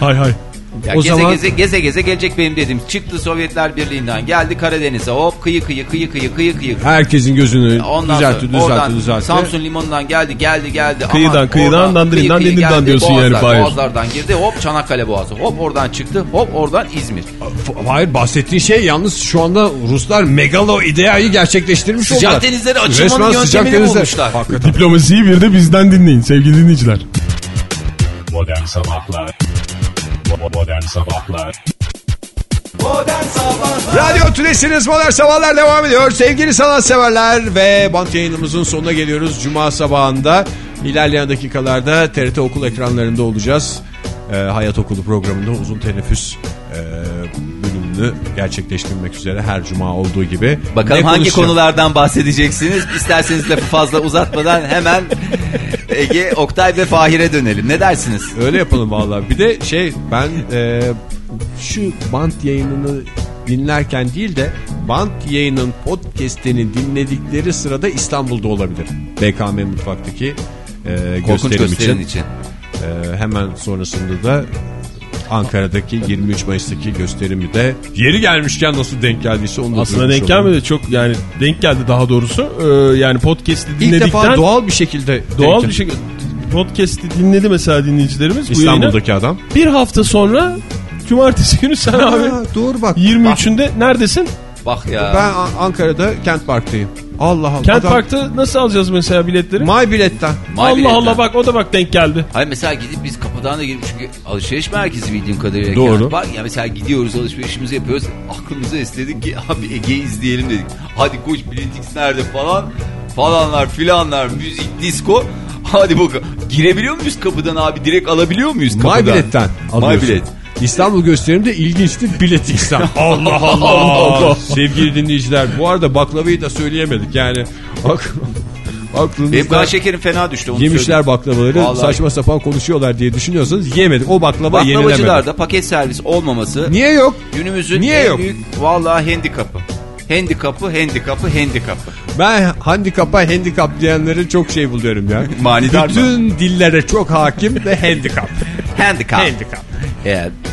S5: Hay hay.
S4: Ya
S3: O
S4: geze
S3: zaman-
S4: geze geze geze gelecek benim dedim. Çıktı Sovyetler Birliği'nden geldi Karadeniz'e hop kıyı kıyı kıyı kıyı kıyı kıyı.
S3: Herkesin gözünü
S4: Ondan
S3: düzeltti düzeltti
S4: oradan
S3: düzeltti.
S4: Samsun limanından geldi geldi geldi.
S5: Kıyıdan,
S4: Aman,
S5: kıyıdan,
S4: oradan
S5: dandirinden,
S4: kıyı geldi.
S5: diyorsun yani,
S4: Boğazlar,
S5: Fahir.
S4: Boğazlardan girdi hop Çanakkale Boğazı hop oradan çıktı hop oradan İzmir.
S3: Hayır bahsettiğin şey yalnız şu anda Ruslar megalo ideayı gerçekleştirmiş
S4: Sıcak
S3: oldular.
S4: denizlere açılmanın
S3: Resmen sıcak
S4: yöntemini
S3: denizler.
S4: bulmuşlar.
S3: Hakikaten.
S5: Diplomasiyi bir de bizden dinleyin sevgili dinleyiciler.
S1: Modern Sabahlar Modern Sabahlar
S2: Modern Sabahlar
S3: Radyo Tülesi'niz Modern Sabahlar devam ediyor. Sevgili sanatseverler ve bant yayınımızın sonuna geliyoruz. Cuma sabahında ilerleyen dakikalarda TRT okul ekranlarında olacağız. Ee, Hayat Okulu programında uzun teneffüs e, bölümünü gerçekleştirmek üzere her cuma olduğu gibi.
S4: Bakalım
S3: Ne
S4: hangi konulardan bahsedeceksiniz? İsterseniz lafı fazla uzatmadan hemen Ege, Oktay ve Fahir'e dönelim. Ne dersiniz?
S3: Öyle yapalım vallahi. Bir de şey ben e, şu bant yayınını dinlerken değil de bant yayının podcast'ini dinledikleri sırada İstanbul'da olabilir. BKM Mutfak'taki e,
S4: Korkunç
S3: gösterim
S4: gösterin
S3: için.
S4: için.
S3: E, hemen sonrasında da Ankara'daki 23 Mayıs'taki gösterimi de yeri gelmişken nasıl denk geldiyse onu da
S5: Aslında denk
S3: olalım.
S5: gelmedi çok yani denk geldi daha doğrusu. Ee, yani podcast'i
S3: İlk
S5: dinledikten
S3: defa doğal bir şekilde
S5: doğal bir şekilde podcast'i dinledi mesela dinleyicilerimiz bu.
S3: İstanbul'daki adam.
S5: Bir hafta sonra cumartesi günü sen abi
S3: Ha, doğru bak.
S5: 23'ünde neredesin?
S4: Bak ya.
S3: Ben An- Ankara'da Kent Park'tayım. Allah Allah.
S5: Kent
S3: Adam-
S5: Park'ta nasıl alacağız mesela biletleri?
S3: My biletten.
S4: May
S5: Allah
S4: biletten.
S5: Allah bak o da bak denk geldi.
S4: Hayır mesela gidip biz kapıdan da girip çünkü alışveriş merkezi bildiğim kadarıyla.
S3: Doğru.
S4: Kent Park. ya mesela gidiyoruz alışverişimizi yapıyoruz. Aklımıza istedik ki abi Ege'yi izleyelim dedik. Hadi koş biletix nerede falan. Falanlar filanlar müzik disco. Hadi bakalım. Girebiliyor muyuz kapıdan abi? Direkt alabiliyor muyuz kapıdan?
S3: My biletten
S4: My bilet.
S3: İstanbul gösterimde ilginçtir bilet İhsan. Allah Allah. Allah. Sevgili dinleyiciler bu arada baklavayı da söyleyemedik yani. Bak,
S4: Benim
S3: aklınızda
S4: kan şekerim fena düştü. Onu
S3: yemişler
S4: söyleyeyim.
S3: baklavaları
S4: Vallahi.
S3: saçma sapan konuşuyorlar diye düşünüyorsanız yemedik. O baklava yenilemedi.
S4: Baklavacılarda paket servis olmaması
S3: Niye yok?
S4: günümüzün
S3: Niye
S4: en
S3: yok?
S4: büyük vallahi handikapı. Handikapı, handikapı, handikapı.
S3: Ben handikapa handikap diyenleri çok şey buluyorum ya.
S4: Manidar mı?
S3: Bütün dillere çok hakim ve handikap.
S4: Handikap.
S3: handikap.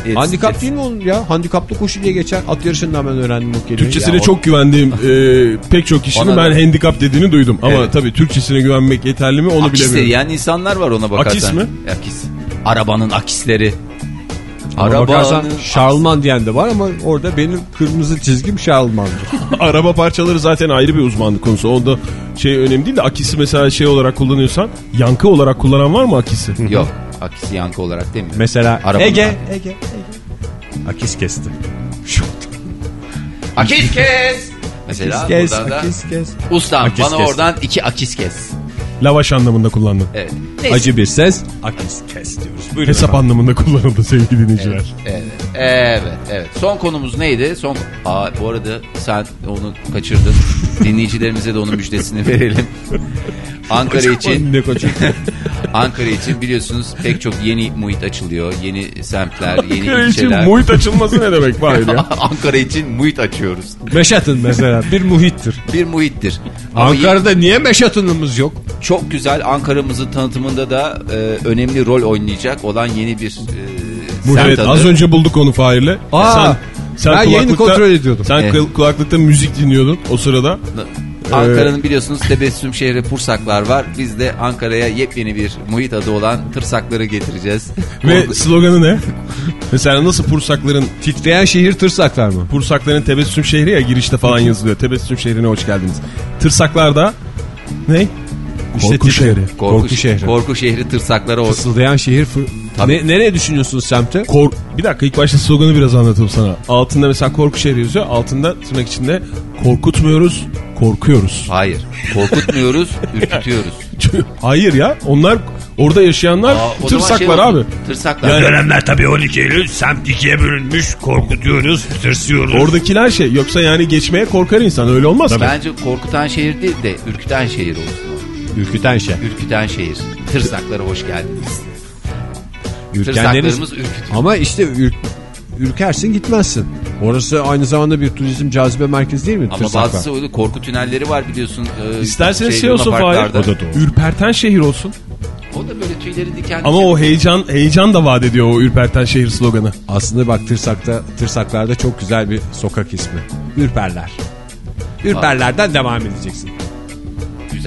S4: İt's-
S3: Handikap değil mi onun ya? Handikaplı koşu diye geçer. At yarışından ben öğrendim bu kelimeyi.
S5: Türkçesine
S3: Ya o-
S5: çok güvendiğim e, pek çok kişinin ben handikap dediğini duydum. Ama
S4: Evet.
S5: tabii Türkçesine güvenmek yeterli mi onu
S4: Akis
S5: bilemiyorum.
S4: diyen insanlar var ona bakarsan.
S5: Akis mi?
S4: Akis. Arabanın akisleri.
S3: Bakarsan
S4: Arabanın...
S3: Şarlman diyen de var ama orada benim kırmızı çizgim Şarlman'dır.
S5: Araba parçaları zaten ayrı bir uzmanlık konusu. Onda şey önemli değil de akisi mesela şey olarak kullanıyorsan yankı olarak kullanan var mı akisi?
S4: Yok. Akis yankı olarak demiyorum.
S3: Mesela
S4: Arabanın
S3: Ege. Ege, Ege. Akis kesti.
S4: Akis kes. Mesela
S3: Akis kes,
S4: buradan da
S3: akis kes.
S4: ustam
S3: Akis
S4: bana
S3: kes.
S4: oradan iki akis kes.
S5: Lavaş anlamında kullandım.
S4: Evet. Neyse.
S3: Acı bir ses, akis kes diyoruz. Buyurun
S5: Hesap
S3: efendim.
S5: anlamında kullanıldı sevgili dinleyiciler.
S4: Evet, evet, evet. Son konumuz neydi? Son Aa, bu arada sen onu kaçırdın. Dinleyicilerimize de onun müjdesini verelim. Ankara için? Ankara için biliyorsunuz pek çok yeni muhit açılıyor. Yeni semtler, yeni
S5: Ankara için
S4: ilçeler.
S5: muhit açılması ne demek Fahir ya?
S4: Ankara için muhit açıyoruz.
S3: Meşatın mesela bir muhittir.
S4: Bir muhittir. Ama
S3: Ankara'da niye Meşatın'ımız yok?
S4: çok güzel Ankara'mızın tanıtımında da e, önemli rol oynayacak olan yeni bir e, semt
S5: Evet
S4: adı.
S5: az önce bulduk onu Fahir'le.
S3: Aa, ben yayını kontrol ediyordum.
S5: Sen
S4: Evet.
S5: kul- kulaklıkta müzik dinliyordun o sırada.
S4: Ankara'nın biliyorsunuz tebessüm şehri Pursaklar var. Biz de Ankara'ya yepyeni bir muhit adı olan Tırsakları getireceğiz.
S5: Ve sloganı ne? Mesela nasıl Pursakların
S3: Titreyen şehir tırsaklar mı?
S5: Pursakların tebessüm şehri ya girişte falan yazılıyor. Tebessüm şehrine hoş geldiniz. Tırsaklarda ne?
S3: İşte
S5: Korku şehri.
S4: Korku,
S3: Korku şehri.
S4: Korku şehri tırsakları o.
S3: Fısıldayan şehir.
S4: Tabii.
S3: Ne, nereye düşünüyorsunuz semti?
S5: Kor bir dakika ilk başta sloganı biraz anlatayım sana. Altında mesela korku şehri yazıyor. Altında tırnak içinde korkutmuyoruz, korkuyoruz.
S4: Hayır. Korkutmuyoruz, ürkütüyoruz.
S5: Hayır ya onlar orada yaşayanlar
S4: Aa,
S5: tırsaklar
S4: şey
S5: abi.
S4: Tırsaklar.
S1: Dönemler tabii 12 Eylül semt ikiye bölünmüş korkutuyoruz tırsıyoruz.
S5: Oradakiler şey yoksa yani geçmeye korkar insan öyle olmaz mı?
S4: Bence korkutan şehir değil de ürküten şehir olsun.
S3: Ürküten şey.
S4: Ürküten şehir. Tırsaklara hoş geldiniz.
S3: Ürkenleriniz...
S4: Tırsaklarımız ürkütüyor.
S3: Ama işte ür- ürkersin gitmezsin. Orası aynı zamanda bir turizm cazibe merkezi değil mi?
S4: Ama
S3: Tırsaklar?
S4: bazısı öyle korku tünelleri var biliyorsun. Ee,
S5: İsterseniz şey,
S4: Luna
S5: olsun Fahir. Ürperten şehir olsun.
S4: O da böyle tüyleri diken
S5: Ama o heyecan heyecan da vaat ediyor o ürperten şehir sloganı.
S3: Aslında bak Tırsak'ta, Tırsaklar'da çok güzel bir sokak ismi. Ürperler. Ürperlerden devam edeceksin.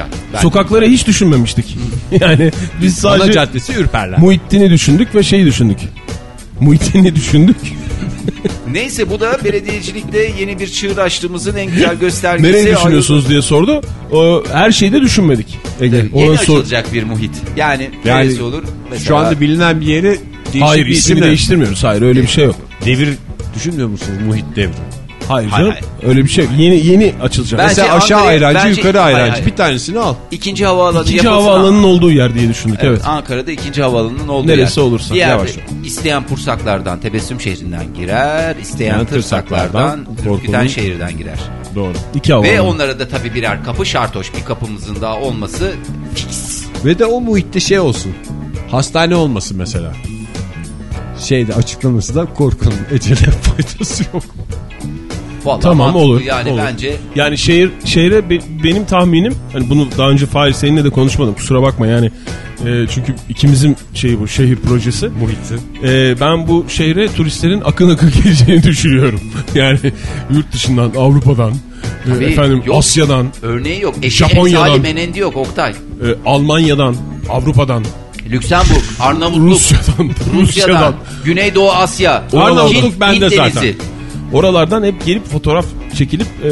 S4: Güzel. Ben
S5: Sokakları hiç düşünmemiştik. yani biz
S3: Ana
S5: sadece
S3: caddesi Ürperler.
S5: Muhittin'i düşündük ve şeyi düşündük. Muhittin'i düşündük.
S4: Neyse bu da belediyecilikte yeni bir çığır açtığımızın en güzel göstergesi.
S5: Nereye düşünüyorsunuz diye sordu. O, her şeyi de düşünmedik. Ege.
S4: Yeni
S5: Ona sor-
S4: açılacak bir muhit. Yani,
S3: Yani
S4: neresi olur? Mesela,
S3: Şu anda bilinen bir yeri değişik
S5: Hayır
S3: bir isimle.
S5: değiştirmiyoruz. Hayır öyle bir şey yok.
S3: Devir düşünmüyor musunuz? Muhit devri.
S5: Hayır
S4: Hayır,
S5: canım. Öyle bir şey yok. Yeni yeni açılacak.
S4: Ben- Bence
S3: Mesela aşağı
S4: Ankara'ya-
S3: ayrancı
S4: bence-
S3: yukarı
S4: Hayır,
S3: ayrancı.
S4: hayır.
S3: Bir tanesini al.
S4: ikinci havaalanı
S5: İkinci
S4: yapılsın.
S5: havaalanının olduğu yer diye düşündük. Evet.
S4: Ankara'da ikinci havaalanının olduğu
S5: Neresi
S4: yer.
S5: olursa,
S4: Diğer
S5: yavaş.
S4: isteyen Pursaklardan, Tebessüm şehrinden girer. isteyen
S3: Yani
S4: Tırsaklardan,
S3: Tırsaklardan,
S4: Ürküten şehirden girer.
S3: Doğru.
S5: İki havaalanı.
S4: Ve onlara da tabii birer kapı şartoş bir kapımızın daha olması fix.
S3: Ve de o muhitte şey olsun. Hastane olması mesela. Şeyde açıklaması da korkunun ecele faydası yok.
S4: Vallahi
S5: Tamam
S4: mantıklı.
S5: olur.
S4: Yani
S5: olur.
S4: bence
S5: Yani şehir şehre be- benim tahminim hani bunu daha önce Fahir seninle de konuşmadım kusura bakma yani e, çünkü ikimizin şeyi bu şehir projesi.
S3: Muhitti.
S5: E, ben bu şehre turistlerin akın akın geleceğini düşünüyorum. Yani yurt dışından Avrupa'dan e,
S4: Tabii,
S5: efendim
S4: yok.
S5: Asya'dan
S4: örneği yok. Eşi
S5: Japonya'dan.
S4: Menendi yok Oktay.
S5: e, Almanya'dan Avrupa'dan
S4: Lüksemburg, Arnavutluk,
S5: Rusya'dan
S4: Rusya'dan,
S5: Rusya'dan
S4: Güneydoğu Asya,
S3: Arnavutluk bende
S4: Hint
S3: zaten.
S4: denizi.
S5: Oralardan hep gelip fotoğraf çekilip e,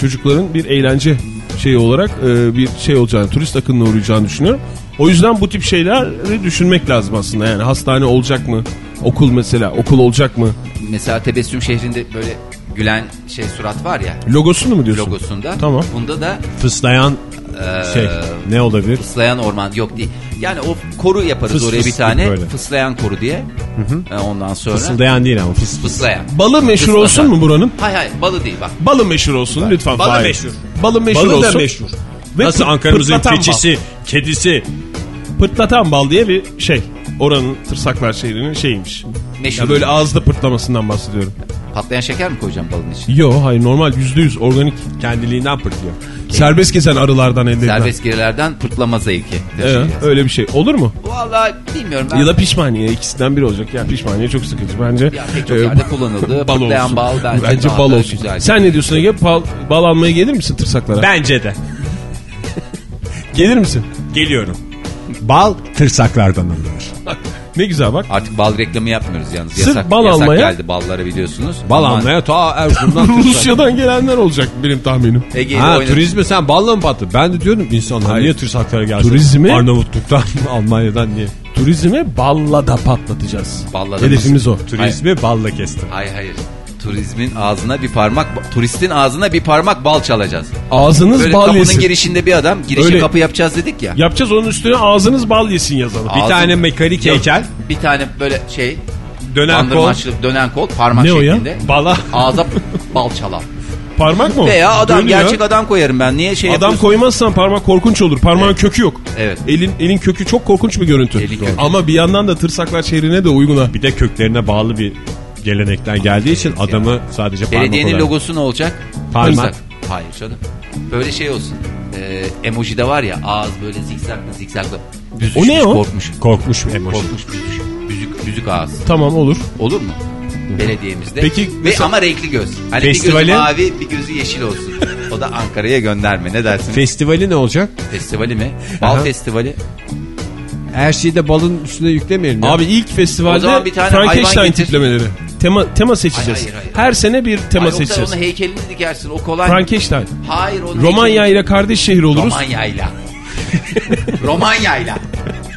S5: çocukların bir eğlence şeyi olarak e, bir şey olacağını, turist akınına uğrayacağını düşünüyorum. O yüzden bu tip şeyleri düşünmek lazım aslında. Yani hastane olacak mı? Okul mesela, okul olacak mı?
S4: Mesela Tebessüm şehrinde böyle gülen şey surat var ya
S5: Logosunu mu diyorsun?
S4: logosunda.
S5: Tamam.
S4: Bunda da
S3: Fıslayan şey ne olabilir?
S4: fıslayan orman yok değil. Yani o koru yaparız
S3: Fıs
S4: oraya bir
S3: fıs
S4: tane.
S3: böyle.
S4: Fıslayan koru diye. E, Ondan sonra
S3: Fısıldayan değil ama fıs fıs.
S4: fıslayan.
S5: Balı meşhur
S4: Fıslatan.
S5: olsun mu buranın?
S4: Hayır hayır balı değil bak.
S5: Balı meşhur olsun lütfen.
S3: Balı meşhur.
S5: Balı meşhur
S3: Balı da
S5: olsun.
S3: meşhur.
S5: Ve
S3: Nasıl Ankara'mızın keçisi, kedisi.
S5: bal. Pırtlatan bal diye bir şey. Oranın Tırsaklar şehrinin şeyiymiş.
S4: Meşhur.
S5: Ya böyle ağızda pırtlamasından bahsediyorum.
S4: Patlayan şeker mi koyacağım balın içine?
S5: Yo hayır normal yüzde yüz organik.
S3: Kendiliğinden pırtlıyor.
S5: Serbest kesen arılardan elde edilen.
S4: Serbest gerilerden pırtlama zevki.
S5: Evet, öyle bir şey. Olur mu?
S4: Vallahi bilmiyorum ben.
S5: Ya da pişmaniye ikisinden biri olacak. Ya pişmaniye çok sıkıcı bence.
S4: Ya pek çok
S5: Ee,
S4: yerde kullanıldı.
S5: bal
S4: Pırtlayan
S5: olsun.
S4: bal bence, daha
S5: bal olsun.
S4: güzel.
S5: Sen ne diyorsun Ege? Bal, bal almaya gelir misin tırsaklara?
S3: Bence de.
S5: Gelir misin?
S3: Geliyorum. Bal tırsaklardan alınır.
S5: Ne güzel bak.
S4: Artık bal reklamı yapmıyoruz yalnız.
S5: Sırf
S4: Yasak,
S5: bal
S4: yasak
S5: almaya-
S4: geldi ballara biliyorsunuz.
S3: Bal
S4: Aman
S3: almaya ta Erzurum'dan Tırsak.
S5: Rusya'dan gelenler olacak benim tahminim.
S4: Ege'yle
S3: Ha
S4: oynadı.
S3: turizmi sen balla mı patladın? Ben de diyordum insanlar
S5: Hayır.
S3: niye Tırsaklara gelsin?
S5: Turizmi-
S3: Arnavutluk'tan, Almanya'dan niye?
S5: Turizmi balla da patlatacağız.
S4: Balla da
S5: Hedefimiz o.
S3: Turizmi balla kestim.
S4: Hayır hayır. Turizmin ağzına bir parmak, turistin ağzına bir parmak bal çalacağız.
S5: Ağzınız
S4: Böyle
S5: bal
S4: kapının
S5: yesin.
S4: girişinde bir adam, girişe
S5: Öyle.
S4: kapı yapacağız dedik ya.
S5: Yapacağız onun üstüne ağzınız bal yesin yazalım.
S3: Bir
S4: Ağzın-
S3: tane mekanik
S4: Yok,
S3: heykel,
S4: Bir tane böyle şey,
S3: dönen kol,
S4: dönen kol, parmak
S5: Ne o ya?
S4: şeklinde.
S3: bala.
S4: Ağza bal çalan.
S5: Parmak mı?
S4: Veya adam,
S5: Dönüyor.
S4: gerçek adam koyarım ben. Niye şey
S5: Adam
S4: yapıyorsun?
S5: koymazsan parmak korkunç olur. Parmağın kökü yok.
S4: Evet.
S5: Elin elin kökü çok korkunç bir görüntü.
S4: Elin kökü.
S5: Ama bir yandan da Tırsaklar şehrine de uygun.
S3: Bir de köklerine bağlı bir gelenekten geldiği için adamı sadece parmak
S4: Belediyenin
S3: olarak.
S4: logosu ne olacak?
S3: Parmak.
S4: Hayır canım. Böyle şey olsun. Ee, emoji de var ya ağız böyle zikzaklı zikzaklı. Büzüşmüş,
S5: O ne o?
S4: Korkmuş.
S3: Korkmuş emoji.
S4: Korkmuş büzüş. Büzük, büzük ağız.
S5: Tamam olur.
S4: Olur mu? Belediyemizde.
S5: Peki
S4: Ve
S5: mesela-
S4: ama renkli göz. Hani
S3: Festivali-
S4: bir gözü mavi bir gözü yeşil olsun. o da Ankara'ya gönderme. Ne dersin?
S3: Festivali ne olacak?
S4: festivali mi? Bal
S3: Aha.
S4: festivali.
S3: Her şeyi de balın üstüne yüklemeyelim ya.
S5: Abi ilk
S4: O
S5: festivalde
S4: zaman bir tane hayvan
S5: Frankenstein tiplemeleri. Tema tema seçeceğiz.
S4: Hayır, hayır, hayır.
S5: Her sene bir tema
S4: Ay,
S5: seçeceğiz.
S4: onun heykelini dikersin. O kolay.
S5: Frankenstein.
S4: Hayır onun
S5: Romanya ile kardeş şehir oluruz.
S4: Romanya'yla. Romanya'yla.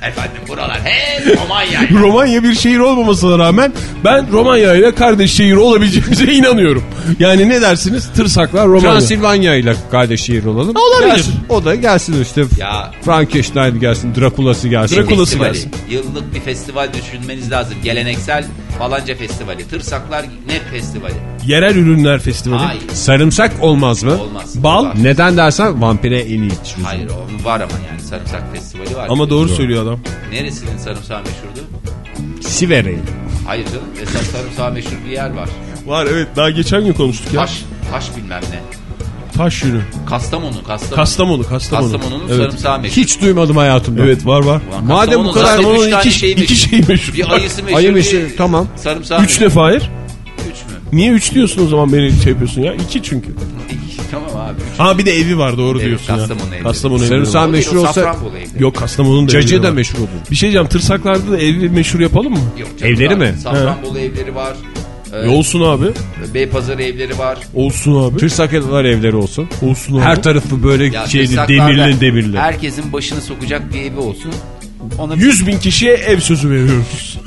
S4: Efendim buralar hep Romanya'yla.
S5: Romanya bir şehir olmamasına rağmen ben Romanya ile kardeş şehir olabileceğimize inanıyorum. Yani ne dersiniz? Tırsaklar Romanya.
S3: Transilvanya ile kardeş şehir olalım.
S5: Olabilir.
S3: Gelsin. O da gelsin işte.
S4: Ya.
S3: Frankenstein gelsin, Drakula'sı gelsin.
S5: Drakula- Kulası
S4: Festivali.
S5: gelsin.
S4: Yıllık bir festival düşünmeniz lazım. Geleneksel falanca festivali. Tırsaklar ne festivali?
S5: Yerel Ürünler Festivali.
S4: Hayır.
S3: Sarımsak olmaz mı?
S4: Olmaz.
S5: Bal?
S4: Var.
S3: Neden dersen vampire en iyi çözüm.
S4: Hayır o var ama yani sarımsak festivali var.
S5: Ama doğru söylüyor adam.
S4: Neresinin sarımsağı meşhurdu?
S3: Sivere'yi.
S4: Hayır canım. Esas sarımsağı meşhur bir yer var.
S5: Var evet daha geçen gün konuştuk ya.
S4: Taş, taş bilmem ne.
S5: Taş yünü.
S4: Kastamonu, Kastamonu.
S5: Kastamonu, Kastamonu.
S4: Kastamonu'nun
S5: Evet.
S4: sarımsağı meşhur.
S3: Hiç duymadım hayatımda.
S5: Evet var var.
S4: Ulan
S3: Madem bu kadar-
S5: Kastamonu'nun iki-
S4: şey
S5: iki
S4: meşhur.
S5: şey meşhur.
S4: Bir ayısı meşhur.
S3: Ayı meşhur, tamam.
S4: Sarımsağı
S5: Üç ne Fahir?
S4: Üç mü?
S5: Niye üç diyorsun o zaman beni şey yapıyorsun ya? İki çünkü.
S4: Tamam abi.
S5: Ha bir de evi var doğru
S4: Evet,
S5: diyorsun
S4: Kastamonu
S5: ya.
S4: evi.
S5: Kastamonu var.
S4: O değil,
S3: meşhur olsa-
S4: Safranbolu evleri.
S5: Yok Kastamonu'nun da evleri
S3: da
S5: var.
S3: meşhur olur.
S5: Bir şey diyeceğim tırsaklarda da evi meşhur yapalım mı?
S4: Yok canım,
S3: Evleri
S4: var.
S3: mi?
S4: Safranbolu evleri var. Ee,
S5: Olsun abi.
S4: Beypazarı evleri var.
S5: Olsun abi.
S3: Tırsaklar evleri olsun.
S5: Olsun abi.
S3: Her tarafı böyle
S4: Ya
S3: şeyli
S4: Tırsaklar'da
S3: demirli demirli.
S4: Herkesin başını sokacak bir evi olsun. Ona
S5: 100 bin kişiye ev sözü veriyoruz.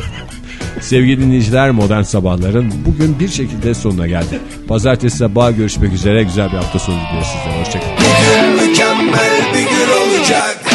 S3: Sevgili dinleyiciler modern sabahların bugün bir şekilde sonuna geldi. Pazartesi sabahı görüşmek üzere güzel bir hafta sonu diliyoruz sizlere. Hoşçakalın.
S2: Mükemmel bir gün olacak